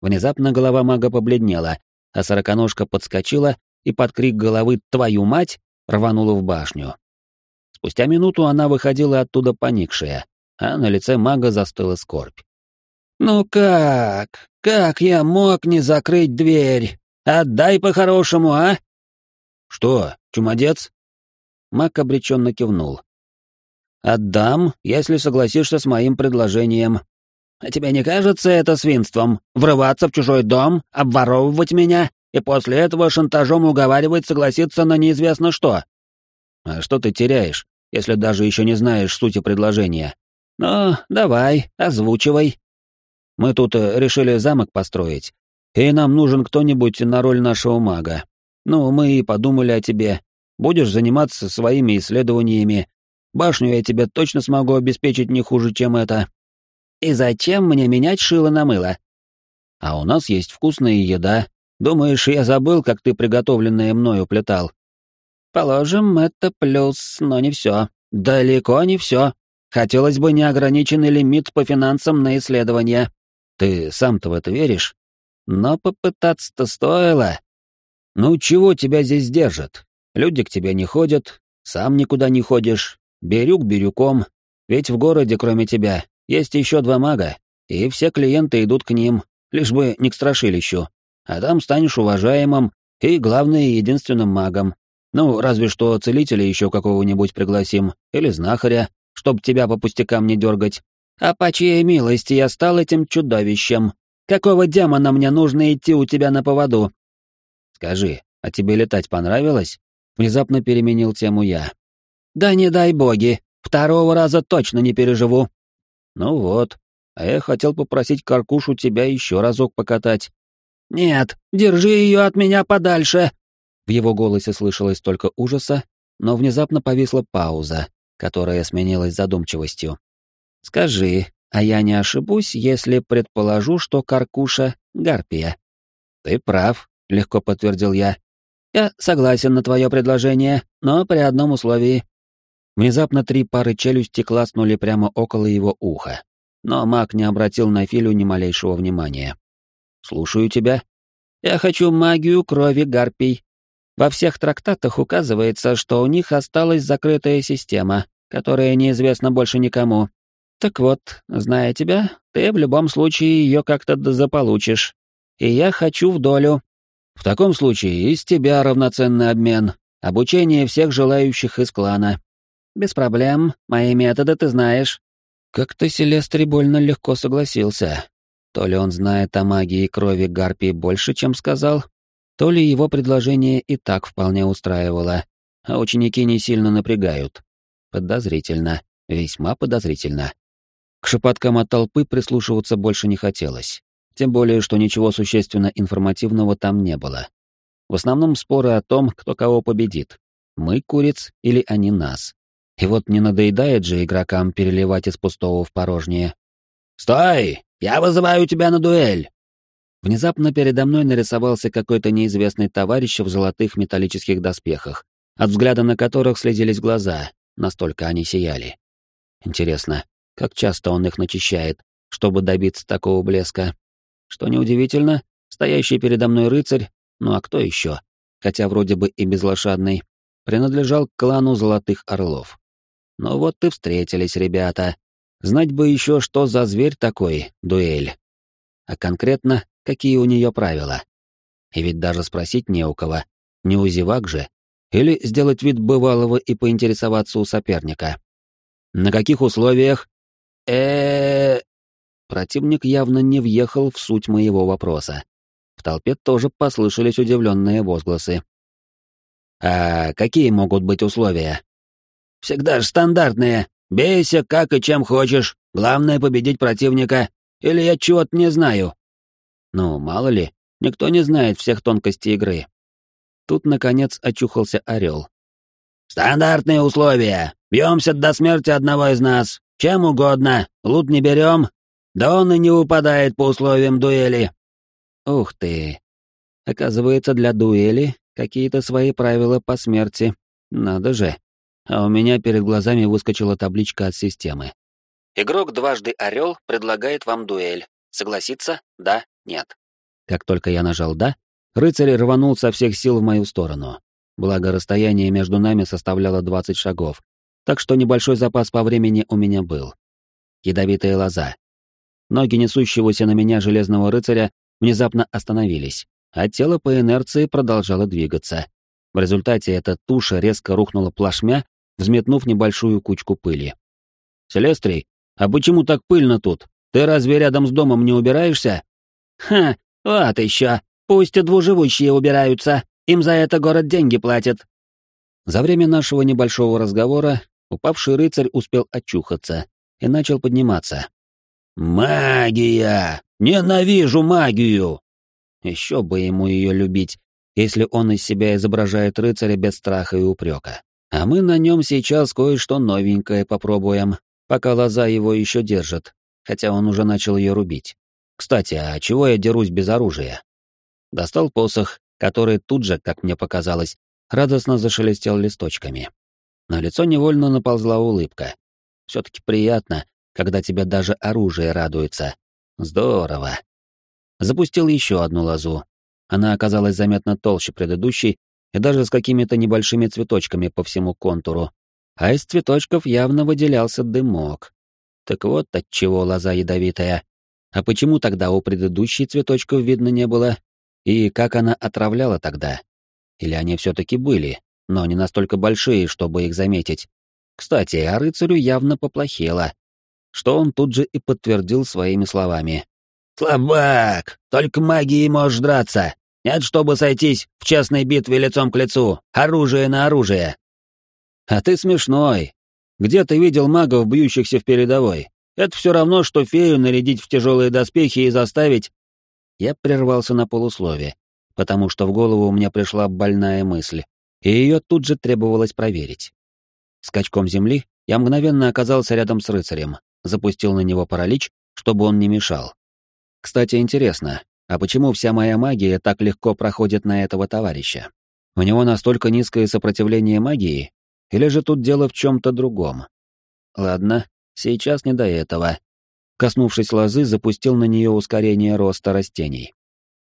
Внезапно голова мага побледнела, а сороконожка подскочила и под крик головы «Твою мать!» рванула в башню. Спустя минуту она выходила оттуда поникшая, а на лице мага застыла скорбь. «Ну как? Как я мог не закрыть дверь? Отдай по-хорошему, а?» «Что, чумодец?» Мак обреченно кивнул. «Отдам, если согласишься с моим предложением. А тебе не кажется это свинством? Врываться в чужой дом, обворовывать меня и после этого шантажом уговаривать согласиться на неизвестно что?» «А что ты теряешь, если даже еще не знаешь сути предложения?» «Ну, давай, озвучивай». «Мы тут э, решили замок построить, и нам нужен кто-нибудь на роль нашего мага. Ну, мы и подумали о тебе. Будешь заниматься своими исследованиями. Башню я тебе точно смогу обеспечить не хуже, чем это. И зачем мне менять шило на мыло? А у нас есть вкусная еда. Думаешь, я забыл, как ты приготовленное мною плетал? Положим, это плюс, но не все. Далеко не все. Хотелось бы неограниченный лимит по финансам на исследования. Ты сам-то в это веришь? Но попытаться-то стоило. Ну, чего тебя здесь держат? Люди к тебе не ходят, сам никуда не ходишь, Бирюк бирюком, ведь в городе, кроме тебя, есть еще два мага, и все клиенты идут к ним, лишь бы не к страшилищу. А там станешь уважаемым и, главное, единственным магом. Ну, разве что целителя еще какого-нибудь пригласим, или знахаря, чтоб тебя по пустякам не дергать. А по чьей милости я стал этим чудовищем? Какого демона мне нужно идти у тебя на поводу? Скажи, а тебе летать понравилось? Внезапно переменил тему я. Да не дай боги, второго раза точно не переживу. Ну вот, а я хотел попросить Каркушу тебя еще разок покатать. Нет, держи ее от меня подальше. В его голосе слышалось только ужаса, но внезапно повисла пауза, которая сменилась задумчивостью. Скажи, а я не ошибусь, если предположу, что Каркуша — гарпия? Ты прав, легко подтвердил я. Я согласен на твое предложение, но при одном условии. Внезапно три пары челюсти класнули прямо около его уха, но маг не обратил на Филю ни малейшего внимания. «Слушаю тебя. Я хочу магию крови гарпий. Во всех трактатах указывается, что у них осталась закрытая система, которая неизвестна больше никому. Так вот, зная тебя, ты в любом случае ее как-то заполучишь. И я хочу в долю». «В таком случае из тебя равноценный обмен, обучение всех желающих из клана», без проблем, мои методы ты знаешь». Как-то Селестри больно легко согласился. То ли он знает о магии крови Гарпии больше, чем сказал, то ли его предложение и так вполне устраивало, а ученики не сильно напрягают. Подозрительно, весьма подозрительно. К шепоткам от толпы прислушиваться больше не хотелось, тем более, что ничего существенно информативного там не было. В основном споры о том, кто кого победит. Мы куриц или они нас. И вот не надоедает же игрокам переливать из пустого в порожнее. «Стой! Я вызываю тебя на дуэль!» Внезапно передо мной нарисовался какой-то неизвестный товарищ в золотых металлических доспехах, от взгляда на которых следились глаза, настолько они сияли. Интересно, как часто он их начищает, чтобы добиться такого блеска? Что неудивительно, стоящий передо мной рыцарь, ну а кто еще, хотя вроде бы и безлошадный, принадлежал к клану Золотых Орлов. Ну вот и встретились ребята. Знать бы еще, что за зверь такой, дуэль. А конкретно, какие у нее правила. И ведь даже спросить не у кого. Не у зевак же. Или сделать вид бывалого и поинтересоваться у соперника. На каких условиях? Э Противник явно не въехал в суть моего вопроса. В толпе тоже послышались удивленные возгласы. «А какие могут быть условия?» Всегда же стандартные. Бейся как и чем хочешь. Главное — победить противника. Или я чего-то не знаю. Ну, мало ли, никто не знает всех тонкостей игры. Тут, наконец, очухался орел. «Стандартные условия. Бьемся до смерти одного из нас. Чем угодно. Лут не берем. Да он и не упадает по условиям дуэли». «Ух ты. Оказывается, для дуэли какие-то свои правила по смерти. Надо же а у меня перед глазами выскочила табличка от системы. Игрок дважды орел предлагает вам дуэль. Согласиться? Да? Нет. Как только я нажал «да», рыцарь рванул со всех сил в мою сторону. Благо, расстояние между нами составляло 20 шагов, так что небольшой запас по времени у меня был. Ядовитая лоза. ноги несущегося на меня железного рыцаря внезапно остановились, а тело по инерции продолжало двигаться. В результате эта туша резко рухнула плашмя, взметнув небольшую кучку пыли. «Селестрий, а почему так пыльно тут? Ты разве рядом с домом не убираешься?» «Ха, вот еще. Пусть двуживущие убираются. Им за это город деньги платит». За время нашего небольшого разговора упавший рыцарь успел очухаться и начал подниматься. «Магия! Ненавижу магию!» Еще бы ему ее любить, если он из себя изображает рыцаря без страха и упрека. А мы на нем сейчас кое-что новенькое попробуем, пока лоза его еще держит, хотя он уже начал ее рубить. Кстати, а чего я дерусь без оружия? Достал посох, который тут же, как мне показалось, радостно зашелестел листочками. На лицо невольно наползла улыбка. Все-таки приятно, когда тебе даже оружие радуется. Здорово. Запустил еще одну лозу. Она оказалась заметно толще предыдущей и даже с какими-то небольшими цветочками по всему контуру. А из цветочков явно выделялся дымок. Так вот отчего лоза ядовитая. А почему тогда у предыдущей цветочков видно не было? И как она отравляла тогда? Или они все-таки были, но не настолько большие, чтобы их заметить? Кстати, а рыцарю явно поплохело, что он тут же и подтвердил своими словами. «Слабак! Только магией можешь драться! Нет, чтобы сойтись в честной битве лицом к лицу! Оружие на оружие!» «А ты смешной! Где ты видел магов, бьющихся в передовой? Это все равно, что фею нарядить в тяжелые доспехи и заставить...» Я прервался на полуслове, потому что в голову мне пришла больная мысль, и ее тут же требовалось проверить. Скачком земли я мгновенно оказался рядом с рыцарем, запустил на него паралич, чтобы он не мешал. Кстати, интересно, а почему вся моя магия так легко проходит на этого товарища? У него настолько низкое сопротивление магии? Или же тут дело в чем-то другом? Ладно, Сейчас не до этого. Коснувшись лозы, запустил на нее ускорение роста растений.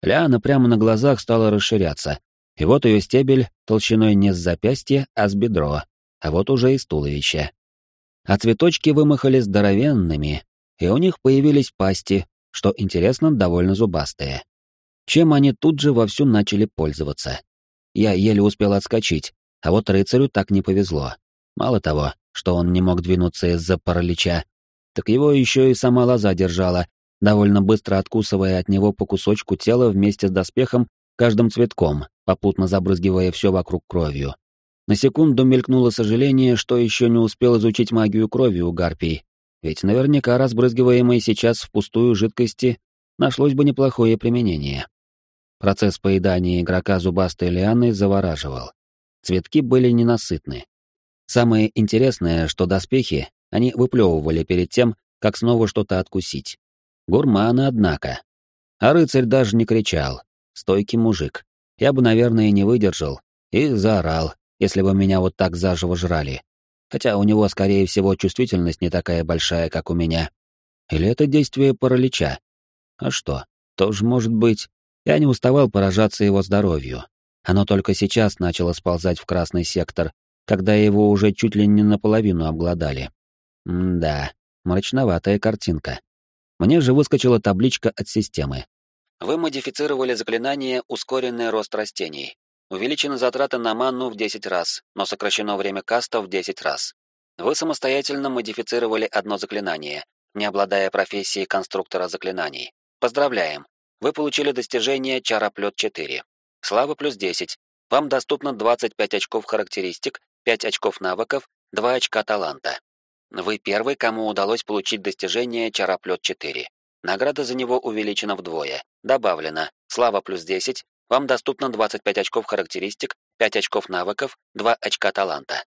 Лиана прямо на глазах стала расширяться, и вот ее стебель толщиной не с запястья, а с бедро, а вот уже из туловища. А цветочки вымахали здоровенными, и у них появились пасти, что интересно, довольно зубастые. Чем они тут же вовсю начали пользоваться. Я еле успел отскочить, а вот рыцарю так не повезло. Мало того, что он не мог двинуться из-за паралича, так его еще и сама лоза держала, довольно быстро откусывая от него по кусочку тела вместе с доспехом каждым цветком, попутно забрызгивая все вокруг кровью. На секунду мелькнуло сожаление, что еще не успел изучить магию крови у гарпий, ведь наверняка разбрызгиваемой сейчас в пустую жидкости нашлось бы неплохое применение. Процесс поедания игрока зубастой лианы завораживал. Цветки были ненасытны, Самое интересное, что доспехи они выплевывали перед тем, как снова что-то откусить. Гурманы, однако. А рыцарь даже не кричал. Стойкий мужик. Я бы, наверное, не выдержал и заорал, если бы меня вот так заживо жрали. Хотя у него, скорее всего, чувствительность не такая большая, как у меня. Или это действие паралича? А что, тоже может быть. Я не уставал поражаться его здоровью. Оно только сейчас начало сползать в красный сектор, когда его уже чуть ли не наполовину обглодали. М-да, мрачноватая картинка. Мне же выскочила табличка от системы. Вы модифицировали заклинание «Ускоренный рост растений». Увеличены затраты на манну в 10 раз, но сокращено время каста в 10 раз. Вы самостоятельно модифицировали одно заклинание, не обладая профессией конструктора заклинаний. Поздравляем! Вы получили достижение Чароплет 4. Слава плюс 10. Вам доступно 25 очков характеристик 5 очков навыков, 2 очка таланта. Вы первый, кому удалось получить достижение Чароплет 4. Награда за него увеличена вдвое. Добавлено. Слава плюс 10. Вам доступно 25 очков характеристик, 5 очков навыков, 2 очка таланта.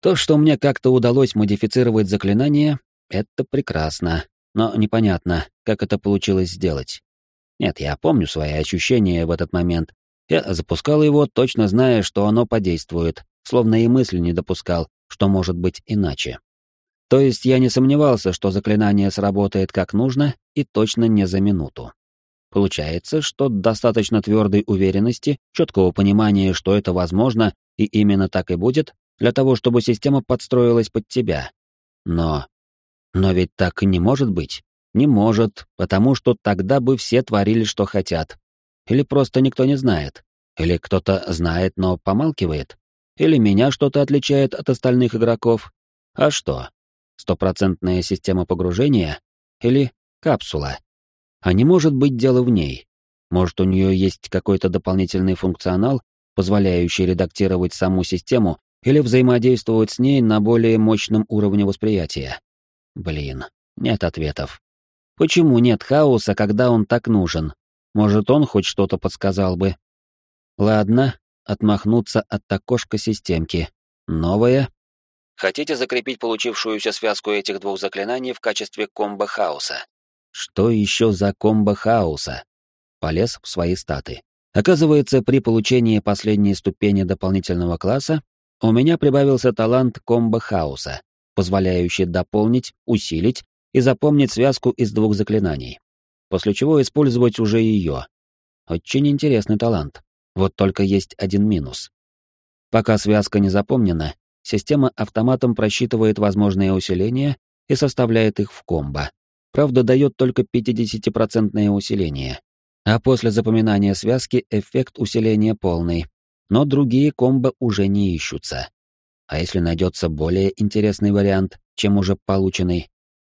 То, что мне как-то удалось модифицировать заклинание, это прекрасно, но непонятно, как это получилось сделать. Нет, я помню свои ощущения в этот момент. Я запускал его, точно зная, что оно подействует, словно и мысли не допускал, что может быть иначе. То есть я не сомневался, что заклинание сработает как нужно и точно не за минуту. Получается, что достаточно твердой уверенности, четкого понимания, что это возможно и именно так и будет, для того, чтобы система подстроилась под тебя. Но... Но ведь так не может быть. Не может, потому что тогда бы все творили, что хотят. Или просто никто не знает. Или кто-то знает, но помалкивает. Или меня что-то отличает от остальных игроков. А что? Стопроцентная система погружения? Или капсула? А не может быть дело в ней. Может, у нее есть какой-то дополнительный функционал, позволяющий редактировать саму систему или взаимодействовать с ней на более мощном уровне восприятия? Блин, нет ответов. Почему нет хаоса, когда он так нужен? Может, он хоть что-то подсказал бы? Ладно, отмахнуться от окошка системки. Новое. Хотите закрепить получившуюся связку этих двух заклинаний в качестве комбо хаоса? Что еще за комбо хаоса? Полез в свои статы. Оказывается, при получении последней ступени дополнительного класса у меня прибавился талант комбо хаоса, позволяющий дополнить, усилить и запомнить связку из двух заклинаний, после чего использовать уже ее. Очень интересный талант. Вот только есть один минус. Пока связка не запомнена, система автоматом просчитывает возможные усиления и составляет их в комбо. Правда, дает только 50% усиление. А после запоминания связки эффект усиления полный. Но другие комбо уже не ищутся. А если найдется более интересный вариант, чем уже полученный,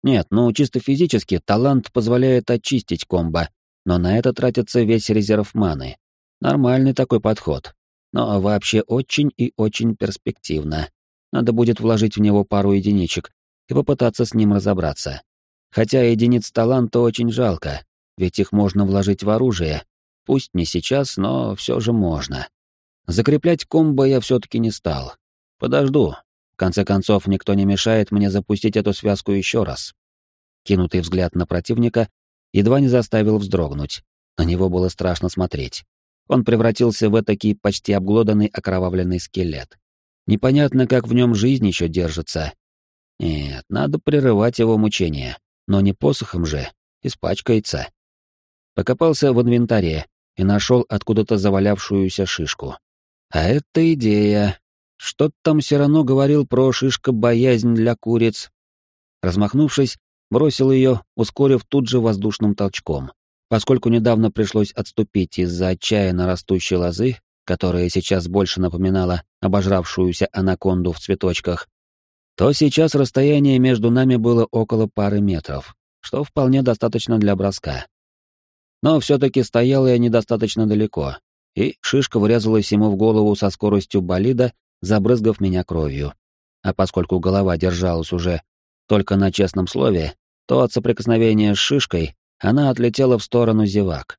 нет, ну чисто физически талант позволяет очистить комбо, но на это тратится весь резерв маны. Нормальный такой подход. Но вообще очень и очень перспективно. Надо будет вложить в него пару единичек и попытаться с ним разобраться. Хотя единиц таланта очень жалко, ведь их можно вложить в оружие. Пусть не сейчас, но все же можно. Закреплять комбо я все-таки не стал. Подожду, в конце концов, никто не мешает мне запустить эту связку еще раз. Кинутый взгляд на противника едва не заставил вздрогнуть. На него было страшно смотреть. Он превратился в этакий почти обглоданный окровавленный скелет. Непонятно, как в нем жизнь еще держится. Нет, надо прерывать его мучения. Но не посохом же, испачкается. Покопался в инвентаре и нашел откуда-то завалявшуюся шишку. А это идея. Что-то там все равно говорил про шишка-боязнь для куриц. Размахнувшись, бросил ее, ускорив тут же воздушным толчком. Поскольку недавно пришлось отступить из-за отчаянно растущей лозы, которая сейчас больше напоминала обожравшуюся анаконду в цветочках, то сейчас расстояние между нами было около пары метров, что вполне достаточно для броска. Но все-таки стоял я недостаточно далеко, и шишка врезалась ему в голову со скоростью болида забрызгав меня кровью. А поскольку голова держалась уже только на честном слове, то от соприкосновения с шишкой она отлетела в сторону зевак.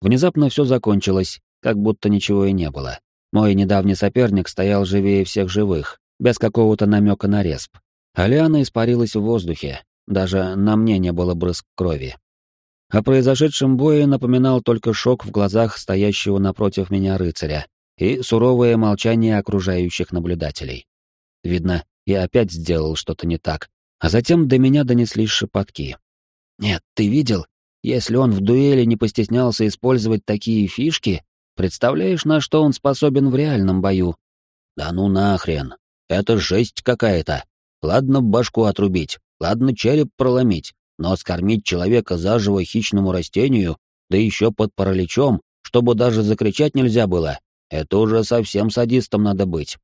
Внезапно все закончилось, как будто ничего и не было. Мой недавний соперник стоял живее всех живых, без какого-то намека на респ. А Лиана испарилась в воздухе, даже на мне не было брызг крови. О произошедшем бое напоминал только шок в глазах стоящего напротив меня рыцаря, и суровое молчание окружающих наблюдателей. Видно, я опять сделал что-то не так, а затем до меня донеслись шепотки. «Нет, ты видел? Если он в дуэли не постеснялся использовать такие фишки, представляешь, на что он способен в реальном бою?» «Да ну нахрен! Это жесть какая-то! Ладно башку отрубить, ладно череп проломить, но скормить человека заживо хищному растению, да еще под параличом, чтобы даже закричать нельзя было, это уже совсем садистом надо быть.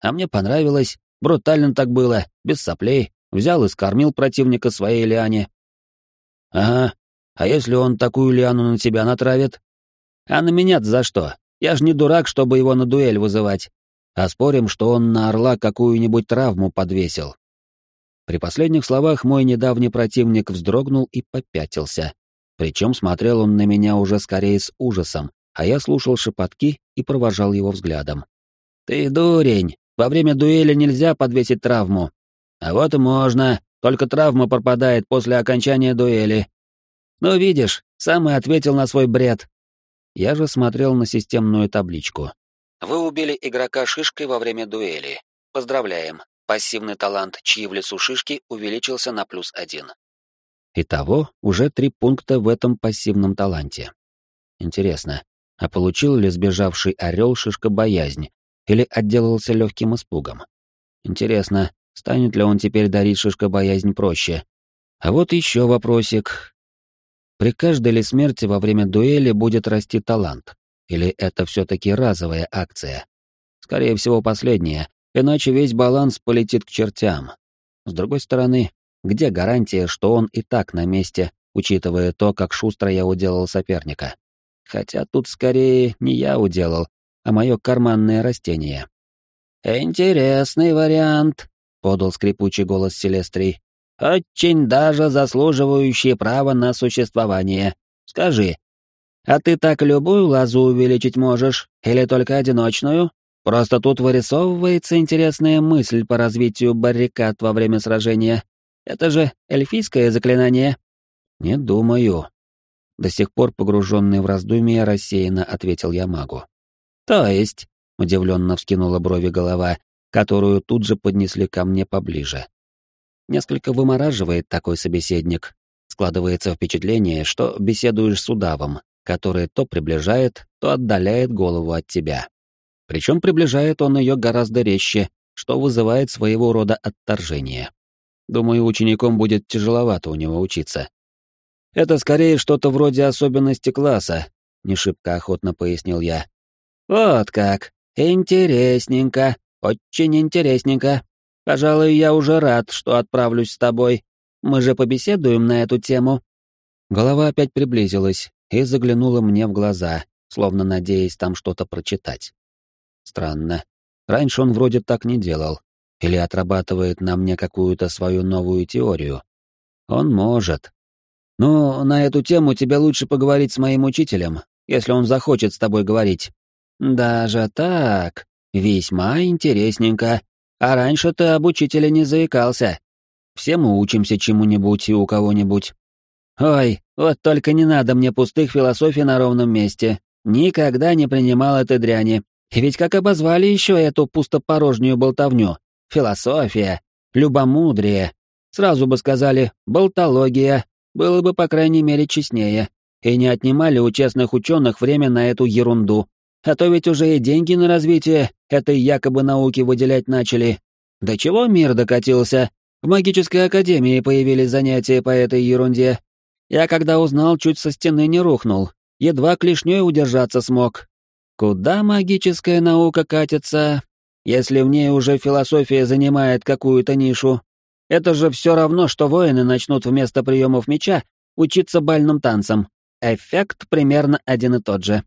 А мне понравилось, брутально так было, без соплей, взял и скормил противника своей лиане. Ага, а если он такую лиану на тебя натравит? А на меня за что? Я ж не дурак, чтобы его на дуэль вызывать. А спорим, что он на орла какую-нибудь травму подвесил. При последних словах мой недавний противник вздрогнул и попятился. Причем смотрел он на меня уже скорее с ужасом, а я слушал шепотки и провожал его взглядом. «Ты дурень! Во время дуэли нельзя подвесить травму. А вот и можно, только травма пропадает после окончания дуэли. Ну, видишь, сам и ответил на свой бред». Я же смотрел на системную табличку. Вы убили игрока шишкой во время дуэли. Поздравляем. Пассивный талант «Чьи в лесу шишки» увеличился на плюс один. Итого уже три пункта в этом пассивном таланте. Интересно, а получил ли сбежавший орел шишка боязнь или отделался легким испугом? Интересно, станет ли он теперь дарить шишка боязнь проще? А вот еще вопросик. При каждой ли смерти во время дуэли будет расти талант? Или это все-таки разовая акция? Скорее всего, последняя, иначе весь баланс полетит к чертям. С другой стороны, где гарантия, что он и так на месте, учитывая то, как шустро я уделал соперника? Хотя тут скорее не я уделал, а мое карманное растение. «Интересный вариант», — подал скрипучий голос Селестрий. «Очень даже заслуживающий права на существование. Скажи, а ты так любую лазу увеличить можешь, или только одиночную? Просто тут вырисовывается интересная мысль по развитию баррикад во время сражения. Это же эльфийское заклинание». «Не думаю». До сих пор погруженный в раздумья рассеянно ответил я магу. «То есть?» — удивленно вскинула брови голова, которую тут же поднесли ко мне поближе. Несколько вымораживает такой собеседник. Складывается впечатление, что беседуешь с удавом, который то приближает, то отдаляет голову от тебя. Причем приближает он ее гораздо резче, что вызывает своего рода отторжение. Думаю, ученикам будет тяжеловато у него учиться. Это скорее что-то вроде особенности класса, не шибко охотно пояснил я. Вот как. Интересненько. Очень интересненько. Пожалуй, я уже рад, что отправлюсь с тобой. Мы же побеседуем на эту тему. Голова опять приблизилась и заглянула мне в глаза, словно надеясь там что-то прочитать. Странно. Раньше он вроде так не делал. Или отрабатывает на мне какую-то свою новую теорию. Он может. Но на эту тему тебе лучше поговорить с моим учителем, если он захочет с тобой говорить. Даже так? Весьма интересненько. А раньше ты об учителе не заикался. Все мы учимся чему-нибудь и у кого-нибудь. Ой, вот только не надо мне пустых философий на ровном месте. Никогда не принимал этой дряни. Ведь как обозвали еще эту пустопорожнюю болтовню? Философия, любомудрие. Сразу бы сказали «болтология», было бы, по крайней мере, честнее. И не отнимали у честных ученых время на эту ерунду. А то ведь уже и деньги на развитие этой якобы науки выделять начали. До чего мир докатился? В магической академии появились занятия по этой ерунде. Я когда узнал, чуть со стены не рухнул. Едва клешней удержаться смог. Куда магическая наука катится, если в ней уже философия занимает какую-то нишу? Это же все равно, что воины начнут вместо приемов меча учиться бальным танцам. Эффект примерно один и тот же.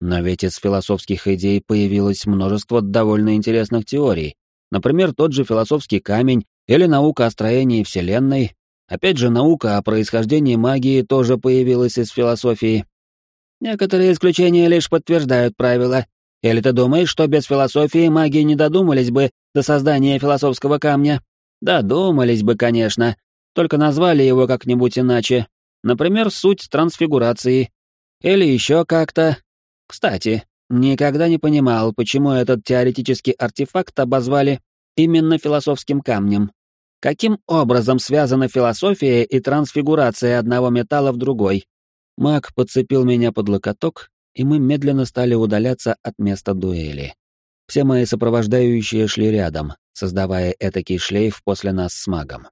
Но ведь из философских идей появилось множество довольно интересных теорий. Например, тот же философский камень или наука о строении Вселенной. Опять же, наука о происхождении магии тоже появилась из философии. Некоторые исключения лишь подтверждают правила. Или ты думаешь, что без философии маги не додумались бы до создания философского камня? Додумались бы, конечно, только назвали его как-нибудь иначе. Например, суть трансфигурации. Или еще как-то, кстати, никогда не понимал, почему этот теоретический артефакт обозвали именно философским камнем. Каким образом связана философия и трансфигурация одного металла в другой? Маг подцепил меня под локоток, и мы медленно стали удаляться от места дуэли. Все мои сопровождающие шли рядом, создавая этакий шлейф после нас с магом.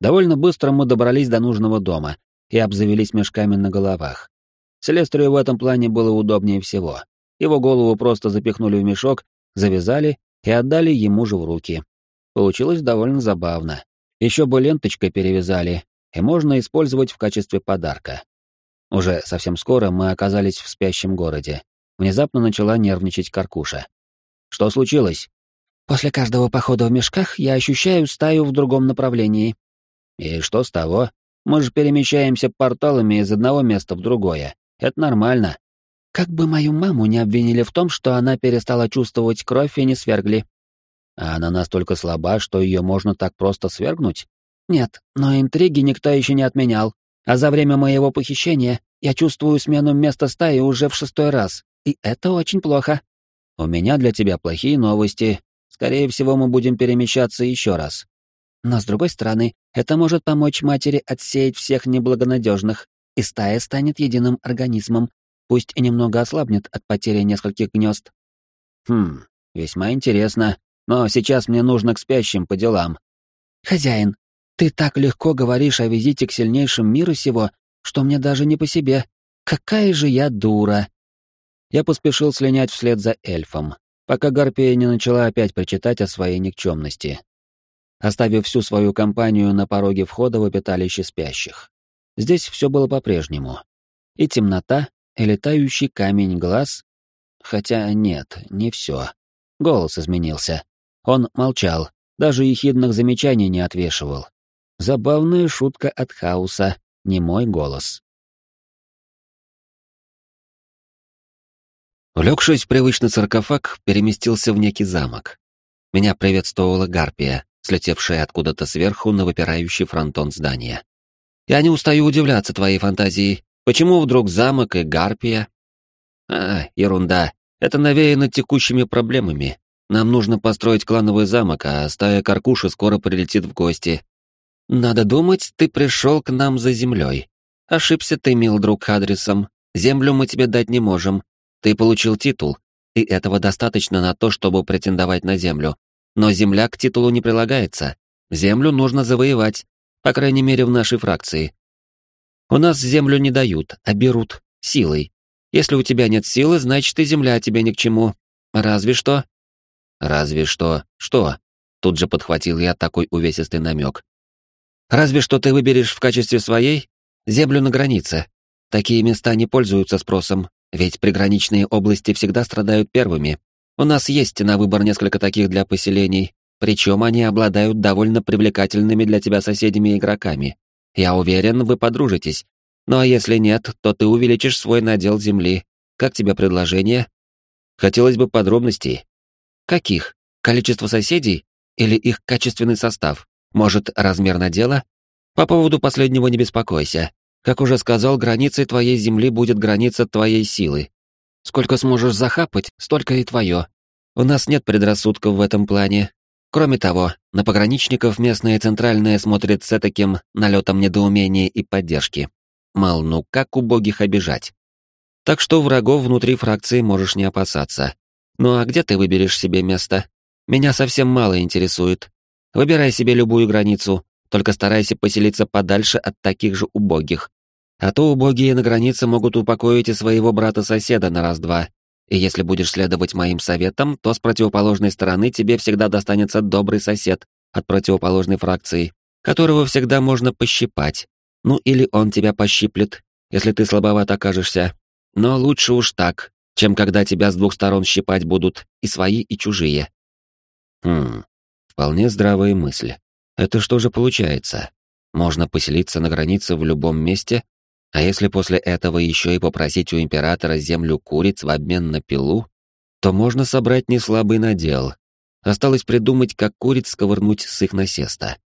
Довольно быстро мы добрались до нужного дома и обзавелись мешками на головах. Селестрию в этом плане было удобнее всего. Его голову просто запихнули в мешок, завязали и отдали ему же в руки. Получилось довольно забавно. Еще бы ленточкой перевязали, и можно использовать в качестве подарка. Уже совсем скоро мы оказались в спящем городе. Внезапно начала нервничать Каркуша. «Что случилось?» «После каждого похода в мешках я ощущаю стаю в другом направлении». «И что с того? Мы же перемещаемся порталами из одного места в другое. Это нормально. Как бы мою маму не обвинили в том, что она перестала чувствовать кровь и не свергли. А она настолько слаба, что ее можно так просто свергнуть? Нет, но интриги никто еще не отменял. А за время моего похищения я чувствую смену места стаи уже в шестой раз. И это очень плохо. У меня для тебя плохие новости. Скорее всего, мы будем перемещаться еще раз. Но с другой стороны, это может помочь матери отсеять всех неблагонадежных и стая станет единым организмом, пусть и немного ослабнет от потери нескольких гнезд. Хм, весьма интересно, но сейчас мне нужно к спящим по делам. Хозяин, Ты так легко говоришь о визите к сильнейшим мира сего, что мне даже не по себе. Какая же я дура!» Я поспешил слинять вслед за эльфом, пока Гарпия не начала опять причитать о своей никчемности, оставив всю свою компанию на пороге входа в обиталище спящих. Здесь все было по-прежнему. И темнота, и летающий камень глаз. Хотя нет, не все. Голос изменился. Он молчал, даже ехидных замечаний не отвешивал. Забавная шутка от хаоса, не мой голос. Влегшись в привычный саркофаг, переместился в некий замок. Меня приветствовала Гарпия, слетевшая откуда-то сверху на выпирающий фронтон здания. «Я не устаю удивляться твоей фантазии. Почему вдруг замок и Гарпия?» «А, ерунда. Это навеяно текущими проблемами. Нам нужно построить клановый замок, а стая Каркуши скоро прилетит в гости. Надо думать, ты пришел к нам за землей. Ошибся ты, мил друг, адресом. Землю мы тебе дать не можем, ты получил титул, и этого достаточно на то, чтобы претендовать на землю. Но земля к титулу не прилагается. Землю нужно завоевать, по крайней мере в нашей фракции. У нас землю не дают, а берут силой. Если у тебя нет силы, значит и земля тебе ни к чему. Разве что... Разве что... Что? Тут же подхватил я такой увесистый намек. Разве что ты выберешь в качестве своей землю на границе. Такие места не пользуются спросом, ведь приграничные области всегда страдают первыми. У нас есть на выбор несколько таких для поселений, причем они обладают довольно привлекательными для тебя соседями игроками. Я уверен, вы подружитесь. Ну а если нет, то ты увеличишь свой надел земли. Как тебе предложение? Хотелось бы подробностей. Каких? Количество соседей? Или их качественный состав? Может, размер надела? По поводу последнего не беспокойся. Как уже сказал, границей твоей земли будет граница твоей силы. Сколько сможешь захапать, столько и твое. У нас нет предрассудков в этом плане. Кроме того, на пограничников местные центральные смотрят с таким налетом недоумения и поддержки. Мол, ну как убогих обижать? Так что врагов внутри фракции можешь не опасаться. Ну а где ты выберешь себе место? Меня совсем мало интересует. Выбирай себе любую границу, только старайся поселиться подальше от таких же убогих. А то убогие на границе могут упокоить и своего брата-соседа на раз-два. И если будешь следовать моим советам, то с противоположной стороны тебе всегда достанется добрый сосед от противоположной фракции, которого всегда можно пощипать. Ну или он тебя пощиплет, если ты слабоват окажешься. Но лучше уж так, чем когда тебя с двух сторон щипать будут и свои, и чужие. Хм, вполне здравая мысль. Это что же получается? Можно поселиться на границе в любом месте, а если после этого еще и попросить у императора землю куриц в обмен на пилу, то можно собрать неслабый надел. Осталось придумать, как куриц сковырнуть с их насеста.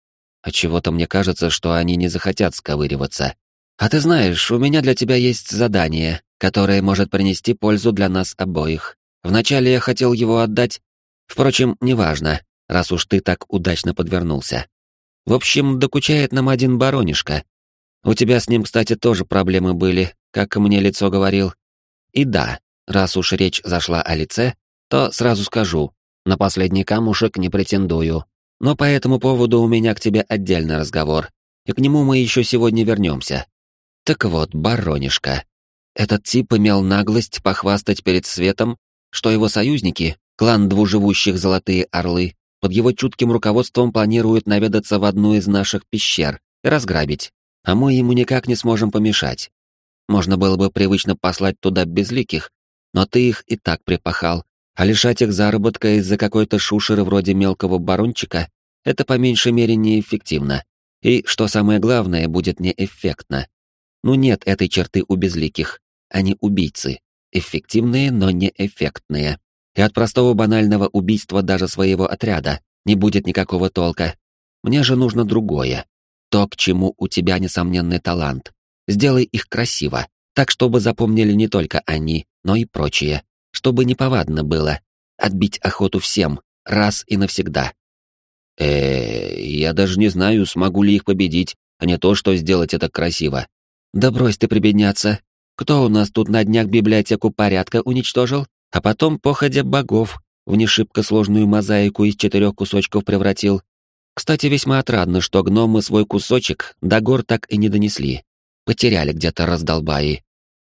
А чего-то мне кажется, что они не захотят сковыриваться. А ты знаешь, у меня для тебя есть задание, которое может принести пользу для нас обоих. Вначале я хотел его отдать. Впрочем, неважно, раз уж ты так удачно подвернулся. В общем, докучает нам один баронишка. У тебя с ним, кстати, тоже проблемы были, как мне лицо говорил. И да, раз уж речь зашла о лице, то сразу скажу, на последний камушек не претендую. Но по этому поводу у меня к тебе отдельный разговор, и к нему мы еще сегодня вернемся. Так вот, баронишка. Этот тип имел наглость похвастать перед светом, что его союзники, клан двуживущих Золотые Орлы, под его чутким руководством планируют наведаться в одну из наших пещер и разграбить, а мы ему никак не сможем помешать. Можно было бы привычно послать туда безликих, но ты их и так припахал, а лишать их заработка из-за какой-то шушеры вроде мелкого барончика — это по меньшей мере неэффективно. И, что самое главное, будет неэффектно. Ну нет этой черты у безликих. Они убийцы. Эффективные, но неэффектные и от простого банального убийства даже своего отряда не будет никакого толка. Мне же нужно другое. То, к чему у тебя несомненный талант. Сделай их красиво, так чтобы запомнили не только они, но и прочие, чтобы неповадно было. Отбить охоту всем, раз и навсегда. э я даже не знаю, смогу ли их победить, а не то, что сделать это красиво. Да брось ты прибедняться. Кто у нас тут на днях библиотеку порядка уничтожил? а потом, походя богов, в нешибко сложную мозаику из четырех кусочков превратил. Кстати, весьма отрадно, что гномы свой кусочек до гор так и не донесли. Потеряли где-то раздолбаи.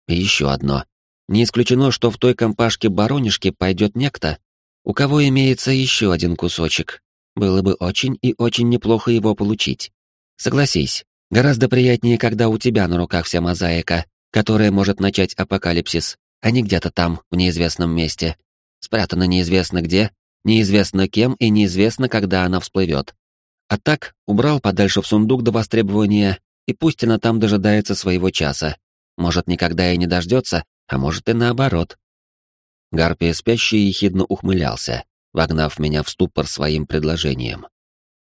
И еще одно. Не исключено, что в той компашке-баронишке пойдет некто, у кого имеется еще один кусочек. Было бы очень и очень неплохо его получить. Согласись, гораздо приятнее, когда у тебя на руках вся мозаика, которая может начать апокалипсис, а не где-то там, в неизвестном месте. Спрятана неизвестно где, неизвестно кем и неизвестно, когда она всплывет. А так, убрал подальше в сундук до востребования, и пусть она там дожидается своего часа. Может, никогда и не дождется, а может и наоборот. Гарпия спящий ехидно ухмылялся, вогнав меня в ступор своим предложением.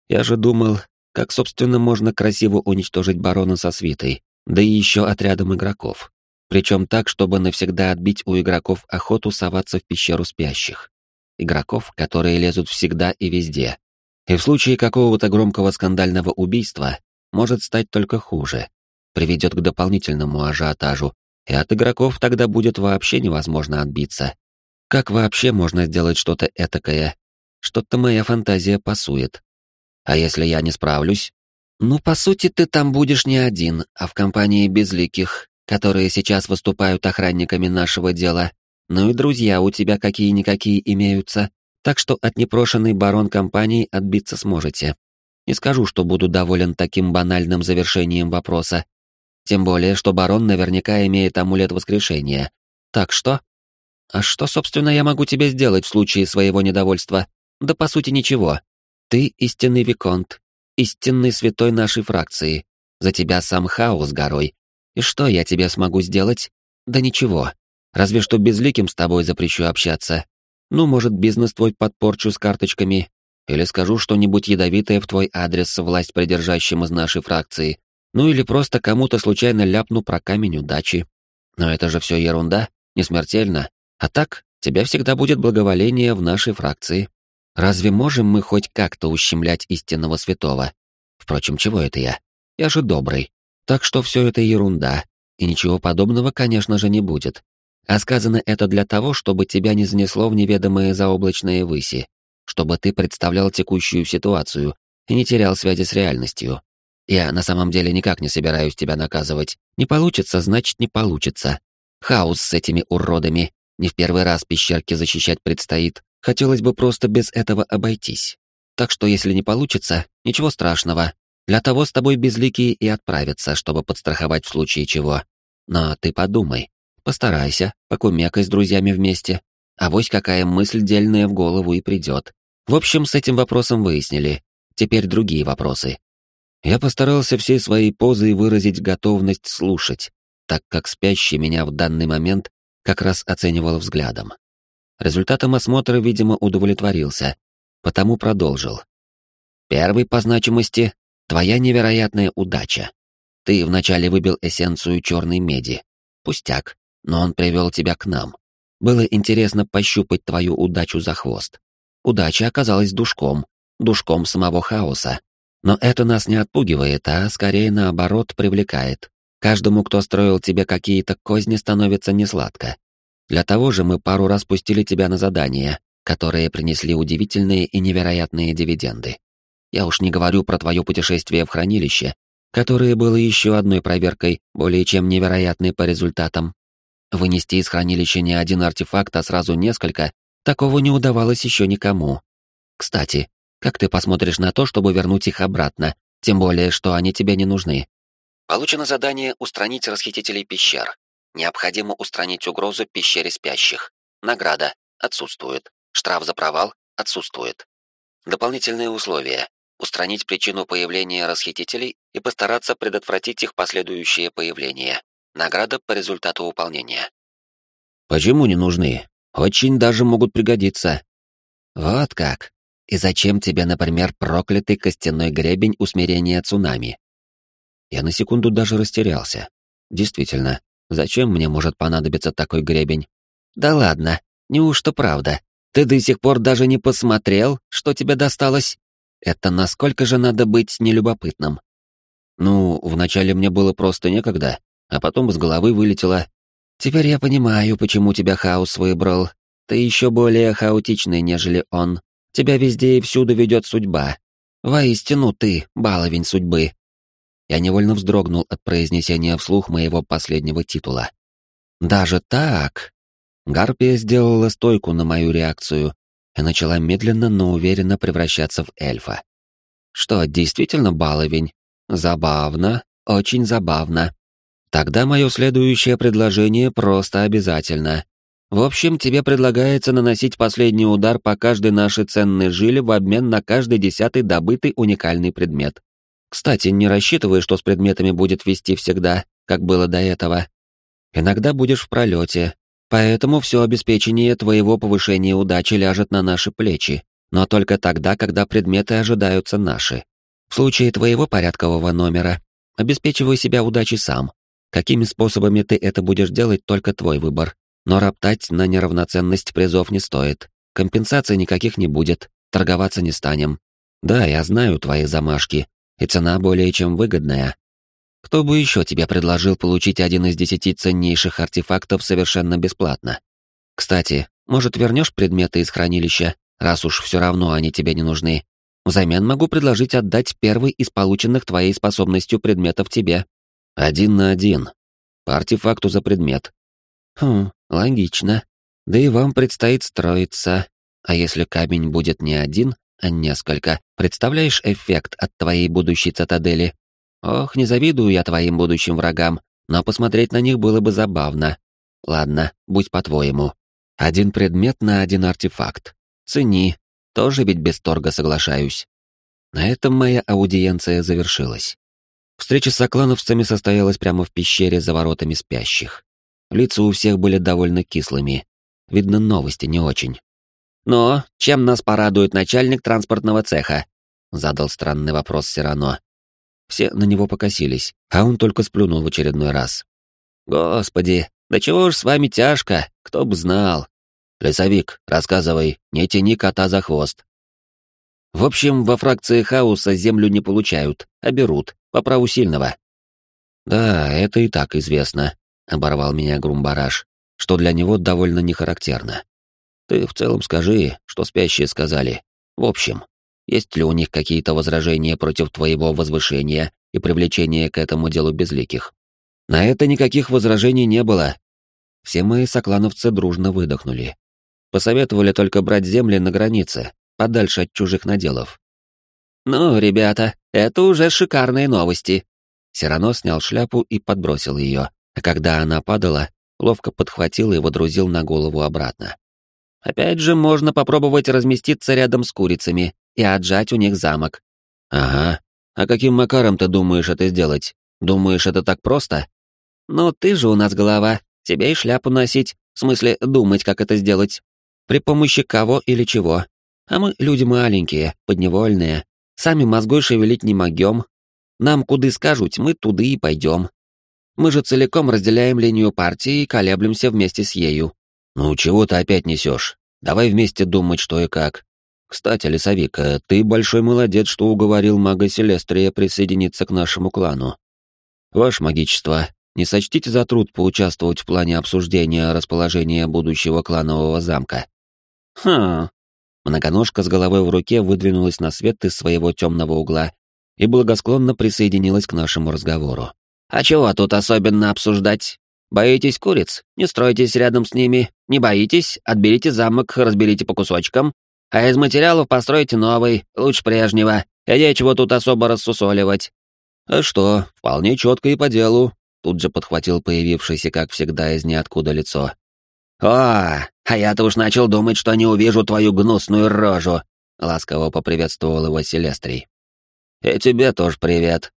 Я же думал, как, собственно, можно красиво уничтожить барона со свитой, да и еще отрядом игроков. Причем так, чтобы навсегда отбить у игроков охоту соваться в пещеру спящих. Игроков, которые лезут всегда и везде. И в случае какого-то громкого скандального убийства может стать только хуже. Приведет к дополнительному ажиотажу, и от игроков тогда будет вообще невозможно отбиться. Как вообще можно сделать что-то этакое? Что-то моя фантазия пасует. А если я не справлюсь? Ну, по сути, ты там будешь не один, а в компании безликих, которые сейчас выступают охранниками нашего дела. Ну и друзья у тебя какие-никакие имеются, так что от непрошенной барон компании отбиться сможете. Не скажу, что буду доволен таким банальным завершением вопроса. Тем более, что барон наверняка имеет амулет воскрешения. Так что? А что, собственно, я могу тебе сделать в случае своего недовольства? Да по сути ничего. Ты истинный виконт, истинный святой нашей фракции. За тебя сам хаос горой. И что я тебе смогу сделать? Да ничего. Разве что безликим с тобой запрещу общаться. Ну, может, бизнес твой подпорчу с карточками, или скажу что-нибудь ядовитое в твой адрес власть придержащим из нашей фракции, ну или просто кому-то случайно ляпну про камень удачи. Но это же все ерунда, не смертельно. А так, тебя всегда будет благоволение в нашей фракции. Разве можем мы хоть как-то ущемлять истинного святого? Впрочем, чего это я? Я же добрый. Так что все это ерунда, и ничего подобного, конечно же, не будет. А сказано это для того, чтобы тебя не занесло в неведомые заоблачные выси, чтобы ты представлял текущую ситуацию и не терял связи с реальностью. Я на самом деле никак не собираюсь тебя наказывать. Не получится, значит, не получится. Хаос с этими уродами. Не в первый раз пещерки защищать предстоит. Хотелось бы просто без этого обойтись. Так что если не получится, ничего страшного. Для того с тобой безликие и отправятся, чтобы подстраховать в случае чего. Но ты подумай, постарайся, покумекай с друзьями вместе. А вось какая мысль дельная в голову и придет. В общем, с этим вопросом выяснили. Теперь другие вопросы. Я постарался всей своей позой выразить готовность слушать, так как спящий меня в данный момент как раз оценивал взглядом. Результатом осмотра, видимо, удовлетворился, потому продолжил. Первый по значимости — твоя невероятная удача. Ты вначале выбил эссенцию черной меди. Пустяк, но он привел тебя к нам. Было интересно пощупать твою удачу за хвост. Удача оказалась душком, душком самого хаоса. Но это нас не отпугивает, а скорее наоборот привлекает. Каждому, кто строил тебе какие-то козни, становится несладко. Для того же мы пару раз пустили тебя на задания, которые принесли удивительные и невероятные дивиденды. Я уж не говорю про твое путешествие в хранилище, которое было еще одной проверкой, более чем невероятной по результатам. Вынести из хранилища не один артефакт, а сразу несколько, такого не удавалось еще никому. Кстати, как ты посмотришь на то, чтобы вернуть их обратно, тем более, что они тебе не нужны? Получено задание «Устранить расхитителей пещер». Необходимо устранить угрозу пещере спящих. Награда отсутствует. Штраф за провал отсутствует. Дополнительные условия. Устранить причину появления расхитителей и постараться предотвратить их последующее появление. Награда по результату выполнения. Почему не нужны? Очень даже могут пригодиться. Вот как. И зачем тебе, например, проклятый костяной гребень усмирения цунами? Я на секунду даже растерялся. Действительно, зачем мне может понадобиться такой гребень? Да ладно, неужто правда? Ты до сих пор даже не посмотрел, что тебе досталось? Это насколько же надо быть нелюбопытным? Ну, вначале мне было просто некогда, а потом из головы вылетело. Теперь я понимаю, почему тебя хаос выбрал. Ты еще более хаотичный, нежели он. Тебя везде и всюду ведет судьба. Воистину ты, баловень судьбы. Я невольно вздрогнул от произнесения вслух моего последнего титула. Даже так? Гарпия сделала стойку на мою реакцию и начала медленно, но уверенно превращаться в эльфа. Что, действительно баловень? Забавно, очень забавно. Тогда мое следующее предложение просто обязательно. В общем, тебе предлагается наносить последний удар по каждой нашей ценной жиле в обмен на каждый десятый добытый уникальный предмет. Кстати, не рассчитывай, что с предметами будет вести всегда, как было до этого. Иногда будешь в пролете, поэтому все обеспечение твоего повышения удачи ляжет на наши плечи, но только тогда, когда предметы ожидаются наши. В случае твоего порядкового номера обеспечивай себя удачей сам. Какими способами ты это будешь делать, только твой выбор. Но роптать на неравноценность призов не стоит. Компенсаций никаких не будет, торговаться не станем. Да, я знаю твои замашки, и цена более чем выгодная. Кто бы еще тебе предложил получить один из десяти ценнейших артефактов совершенно бесплатно? Кстати, может, вернешь предметы из хранилища, раз уж все равно они тебе не нужны? Взамен могу предложить отдать первый из полученных твоей способностью предметов тебе. Один на один. По артефакту за предмет. Хм, логично. Да и вам предстоит строиться. А если камень будет не один, а несколько. Представляешь эффект от твоей будущей цитадели? Ох, не завидую я твоим будущим врагам, но посмотреть на них было бы забавно. Ладно, будь по-твоему. Один предмет на один артефакт. Цени. Тоже ведь без торга соглашаюсь. На этом моя аудиенция завершилась. Встреча с оклановцами состоялась прямо в пещере за воротами спящих. Лица у всех были довольно кислыми. Видно, новости не очень. «Но чем нас порадует начальник транспортного цеха?» — задал странный вопрос Сирано. Все на него покосились, а он только сплюнул в очередной раз. «Господи, да чего уж с вами тяжко, кто бы знал!» «Лесовик, рассказывай, не тяни кота за хвост». В общем, во фракции хаоса землю не получают, а берут, по праву сильного. «Да, это и так известно», — оборвал меня Грумбараш, что для него довольно нехарактерно. Ты в целом скажи, что спящие сказали. В общем, есть ли у них какие-то возражения против твоего возвышения и привлечения к этому делу безликих? На это никаких возражений не было. Все мои соклановцы дружно выдохнули. Посоветовали только брать земли на границе, подальше от чужих наделов. «Ну, ребята, это уже шикарные новости!» Сирано снял шляпу и подбросил ее, а когда она падала, ловко подхватил и водрузил на голову обратно. Опять же, можно попробовать разместиться рядом с курицами и отжать у них замок. Ага. А каким макаром ты думаешь это сделать? Думаешь, это так просто? Ну, ты же у нас голова. Тебе и шляпу носить. В смысле, думать, как это сделать. При помощи кого или чего. А мы люди маленькие, подневольные. Сами мозгой шевелить не могем. Нам куды скажут, мы туды и пойдем. Мы же целиком разделяем линию партии и колеблемся вместе с ею. «Ну, чего ты опять несешь? Давай вместе думать, что и как. Кстати, лесовик, э, ты большой молодец, что уговорил мага Селестрия присоединиться к нашему клану. Ваше магичество, не сочтите за труд поучаствовать в плане обсуждения расположения будущего кланового замка». «Хм...» Многоножка с головой в руке выдвинулась на свет из своего темного угла и благосклонно присоединилась к нашему разговору. «А чего тут особенно обсуждать? Боитесь куриц? Не стройтесь рядом с ними. Не боитесь? Отберите замок, разберите по кусочкам. А из материалов постройте новый, лучше прежнего. И нечего тут особо рассусоливать. А что, вполне четко и по делу. Тут же подхватил появившийся, как всегда, из ниоткуда лицо. «О, а я-то уж начал думать, что не увижу твою гнусную рожу!» Ласково поприветствовал его Селестрий. «И тебе тоже привет!»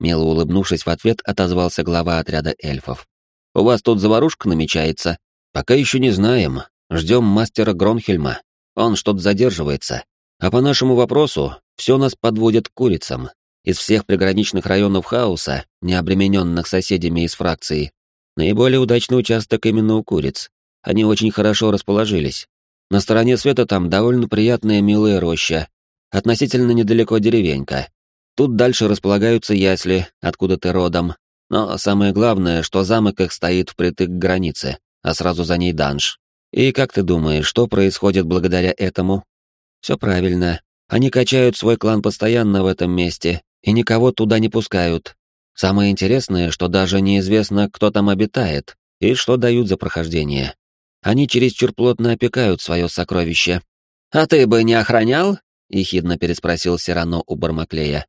Мило улыбнувшись в ответ, отозвался глава отряда эльфов. У вас тут заварушка намечается? Пока еще не знаем. Ждем мастера Гронхельма. Он что-то задерживается. А по нашему вопросу, все нас подводит к курицам. Из всех приграничных районов хаоса, не обремененных соседями из фракции, наиболее удачный участок именно у куриц. Они очень хорошо расположились. На стороне света там довольно приятная милая роща, относительно недалеко деревенька. Тут дальше располагаются ясли, откуда ты родом, но самое главное, что замок их стоит впритык к границе, а сразу за ней данж. И как ты думаешь, что происходит благодаря этому? Все правильно. Они качают свой клан постоянно в этом месте и никого туда не пускают. Самое интересное, что даже неизвестно, кто там обитает и что дают за прохождение. Они чересчур плотно опекают свое сокровище. «А ты бы не охранял?» — ехидно переспросил Сирано у Бармаклея.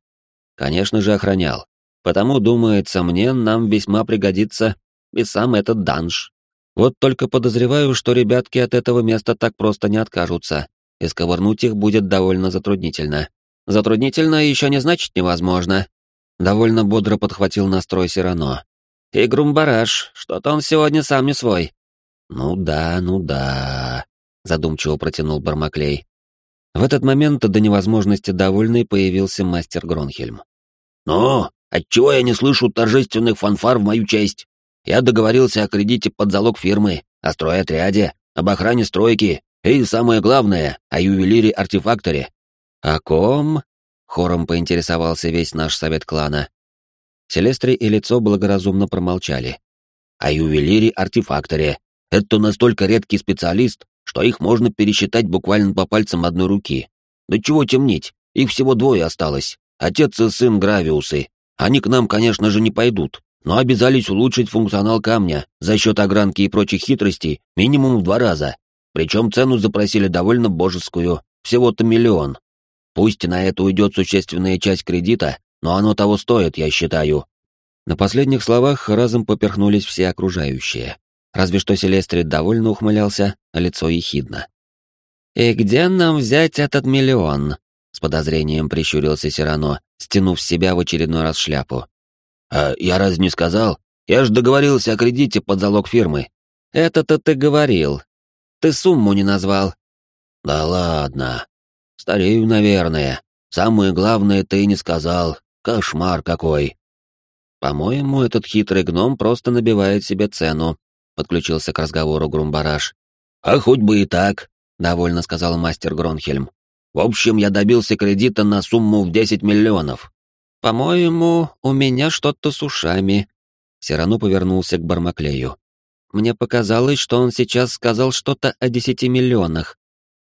«Конечно же охранял. Потому, думается мне, нам весьма пригодится и сам этот данж. Вот только подозреваю, что ребятки от этого места так просто не откажутся, и сковырнуть их будет довольно затруднительно. Затруднительно еще не значит невозможно. Довольно бодро подхватил настрой Сирано. И Грумбараш, что-то он сегодня сам не свой. Ну да, ну да, задумчиво протянул Бармаклей. В этот момент до невозможности довольный появился мастер Гронхельм. «Ну, отчего я не слышу торжественных фанфар в мою честь? Я договорился о кредите под залог фирмы, о стройотряде, об охране стройки и, самое главное, о ювелире-артефакторе». «О ком?» — хором поинтересовался весь наш совет клана. Селестри и лицо благоразумно промолчали. «О ювелире-артефакторе. Это настолько редкий специалист, что их можно пересчитать буквально по пальцам одной руки. Да чего темнить, их всего двое осталось. Отец и сын Гравиусы. Они к нам, конечно же, не пойдут, но обязались улучшить функционал камня за счет огранки и прочих хитростей минимум в два раза. Причем цену запросили довольно божескую, всего-то миллион. Пусть на это уйдет существенная часть кредита, но оно того стоит, я считаю. На последних словах разом поперхнулись все окружающие. Разве что Селестрит довольно ухмылялся, а лицо ехидно. «И где нам взять этот миллион?» — с подозрением прищурился Сирано, стянув с себя в очередной раз шляпу. «А я разве не сказал? Я же договорился о кредите под залог фирмы». «Это-то ты говорил. Ты сумму не назвал». «Да ладно. Старею, наверное. Самое главное ты не сказал. Кошмар какой». «По-моему, этот хитрый гном просто набивает себе цену», — подключился к разговору Грумбараш. «А хоть бы и так», — довольно сказал мастер Гронхельм. «В общем, я добился кредита на сумму в 10 миллионов. «По-моему, у меня что-то с ушами». Сирану повернулся к Бармаклею. «Мне показалось, что он сейчас сказал что-то о десяти миллионах.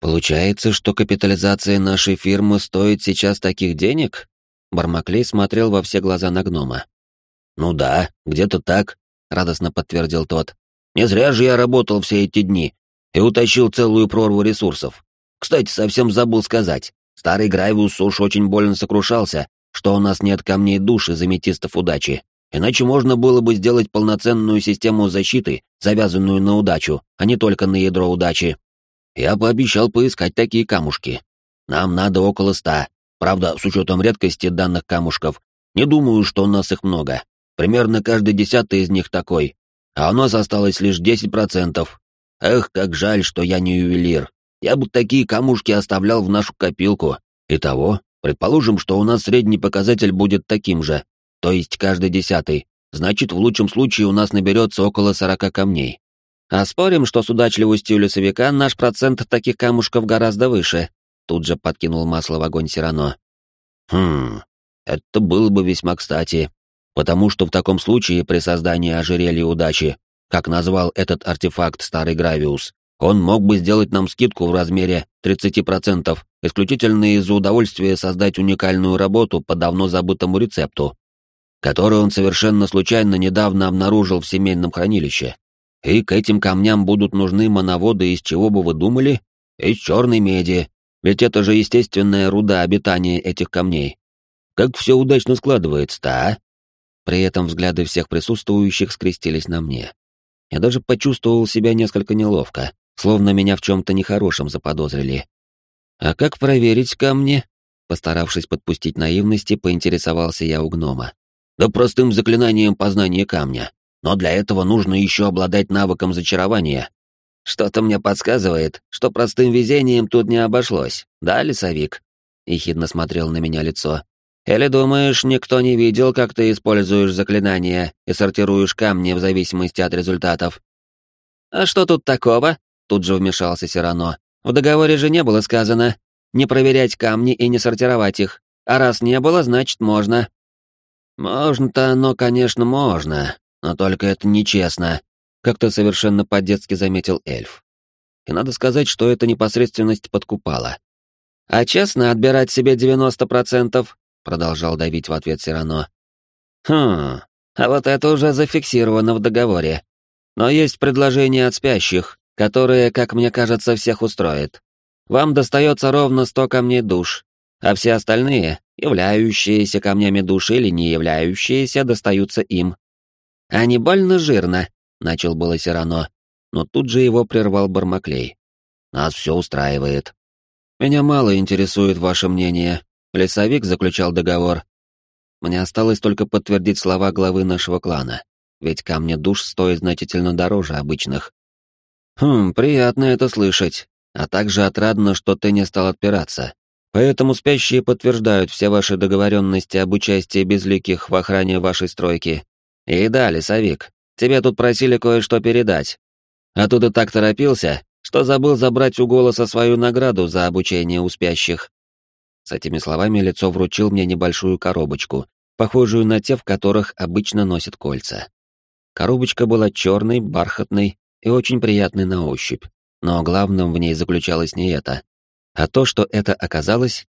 Получается, что капитализация нашей фирмы стоит сейчас таких денег?» Бармаклей смотрел во все глаза на гнома. «Ну да, где-то так», — радостно подтвердил тот. «Не зря же я работал все эти дни и утащил целую прорву ресурсов. Кстати, совсем забыл сказать, старый Грайвус уж очень больно сокрушался, что у нас нет камней души заметистов удачи, иначе можно было бы сделать полноценную систему защиты, завязанную на удачу, а не только на ядро удачи. Я пообещал поискать такие камушки. Нам надо около ста. Правда, с учетом редкости данных камушков, не думаю, что у нас их много. Примерно каждый десятый из них такой. А у нас осталось лишь десять процентов. Эх, как жаль, что я не ювелир. Я бы такие камушки оставлял в нашу копилку. Итого, Предположим, что у нас средний показатель будет таким же, то есть каждый десятый, значит, в лучшем случае у нас наберется около сорока камней. А спорим, что с удачливостью лесовика наш процент таких камушков гораздо выше, тут же подкинул масло в огонь Сирано. Хм, это было бы весьма кстати, потому что в таком случае при создании ожерелья удачи, как назвал этот артефакт старый Гравиус, он мог бы сделать нам скидку в размере 30%, исключительно из-за удовольствия создать уникальную работу по давно забытому рецепту, который он совершенно случайно недавно обнаружил в семейном хранилище. И к этим камням будут нужны моноводы из чего бы вы думали? Из черной меди, ведь это же естественная руда обитания этих камней. Как все удачно складывается-то, а? При этом взгляды всех присутствующих скрестились на мне. Я даже почувствовал себя несколько неловко словно меня в чем-то нехорошем заподозрили. «А как проверить камни?» Постаравшись подпустить наивности, поинтересовался я у гнома. «Да простым заклинанием познания камня. Но для этого нужно еще обладать навыком зачарования». «Что-то мне подсказывает, что простым везением тут не обошлось, да, лесовик?» Ехидно смотрел на меня лицо. «Или думаешь, никто не видел, как ты используешь заклинания и сортируешь камни в зависимости от результатов?» «А что тут такого?» Тут же вмешался Сирано. В договоре же не было сказано не проверять камни и не сортировать их. А раз не было, значит можно. Можно-то оно, конечно, можно, но только это нечестно, как-то совершенно по-детски заметил эльф. И надо сказать, что эта непосредственность подкупала. А честно отбирать себе 90%, продолжал давить в ответ Сирано. Хм, а вот это уже зафиксировано в договоре. Но есть предложение от спящих, которое, как мне кажется, всех устроит. Вам достается ровно 100 камней душ, а все остальные, являющиеся камнями душ или не являющиеся, достаются им. А не больно жирно, начал было Сирано, но тут же его прервал Бармаклей. Нас все устраивает. Меня мало интересует ваше мнение. Лесовик заключал договор. Мне осталось только подтвердить слова главы нашего клана, ведь камни душ стоят значительно дороже обычных. Хм, приятно это слышать, а также отрадно, что ты не стал отпираться. Поэтому спящие подтверждают все ваши договоренности об участии безликих в охране вашей стройки. И да, лесовик, тебе тут просили кое-что передать. А тут и так торопился, что забыл забрать у голоса свою награду за обучение у спящих. С этими словами лицо вручил мне небольшую коробочку, похожую на те, в которых обычно носят кольца. Коробочка была черной, бархатной и очень приятной на ощупь, но главным в ней заключалось не это, а то, что это оказалось...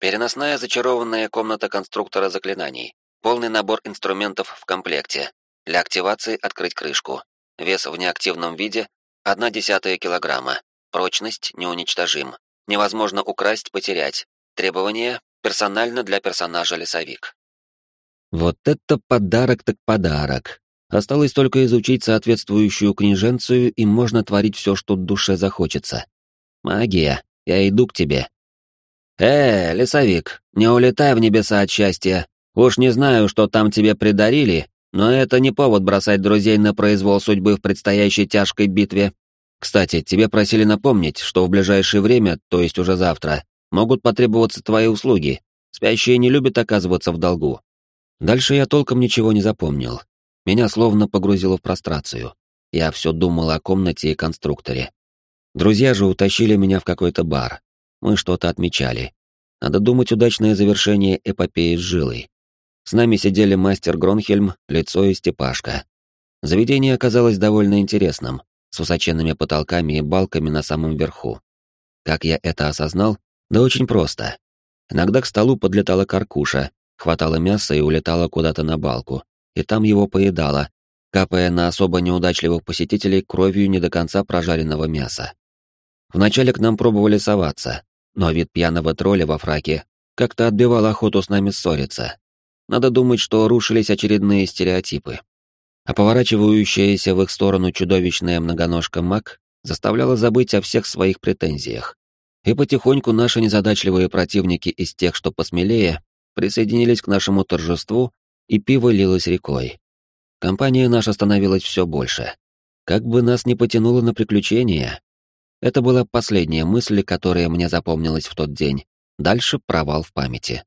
Переносная зачарованная комната конструктора заклинаний. Полный набор инструментов в комплекте. Для активации открыть крышку. Вес в неактивном виде Одна десятая килограмма. Прочность неуничтожим. Невозможно украсть, потерять. Требования персонально для персонажа лесовик. Вот это подарок так подарок. Осталось только изучить соответствующую книженцию, и можно творить все, что душе захочется. Магия, я иду к тебе. Э, лесовик, не улетай в небеса от счастья. Уж не знаю, что там тебе придарили, но это не повод бросать друзей на произвол судьбы в предстоящей тяжкой битве. Кстати, тебе просили напомнить, что в ближайшее время, то есть уже завтра, могут потребоваться твои услуги. Спящие не любят оказываться в долгу. Дальше я толком ничего не запомнил. Меня словно погрузило в прострацию. Я все думал о комнате и конструкторе. Друзья же утащили меня в какой-то бар. Мы что-то отмечали. Надо думать, удачное завершение эпопеи с жилой. С нами сидели мастер Гронхельм, лицо и Степашка. Заведение оказалось довольно интересным, с высоченными потолками и балками на самом верху. Как я это осознал? Да очень просто. Иногда к столу подлетала каркуша, хватала мясо и улетала куда-то на балку, и там его поедала, капая на особо неудачливых посетителей кровью не до конца прожаренного мяса. Вначале к нам пробовали соваться, но вид пьяного тролля во фраке как-то отбивал охоту с нами ссориться, надо думать, что рушились очередные стереотипы. А поворачивающаяся в их сторону чудовищная многоножка маг заставляла забыть о всех своих претензиях. И потихоньку наши незадачливые противники из тех, что посмелее, присоединились к нашему торжеству, и пиво лилось рекой. Компания наша становилась все больше. Как бы нас не потянуло на приключения. Это была последняя мысль, которая мне запомнилась в тот день. Дальше провал в памяти.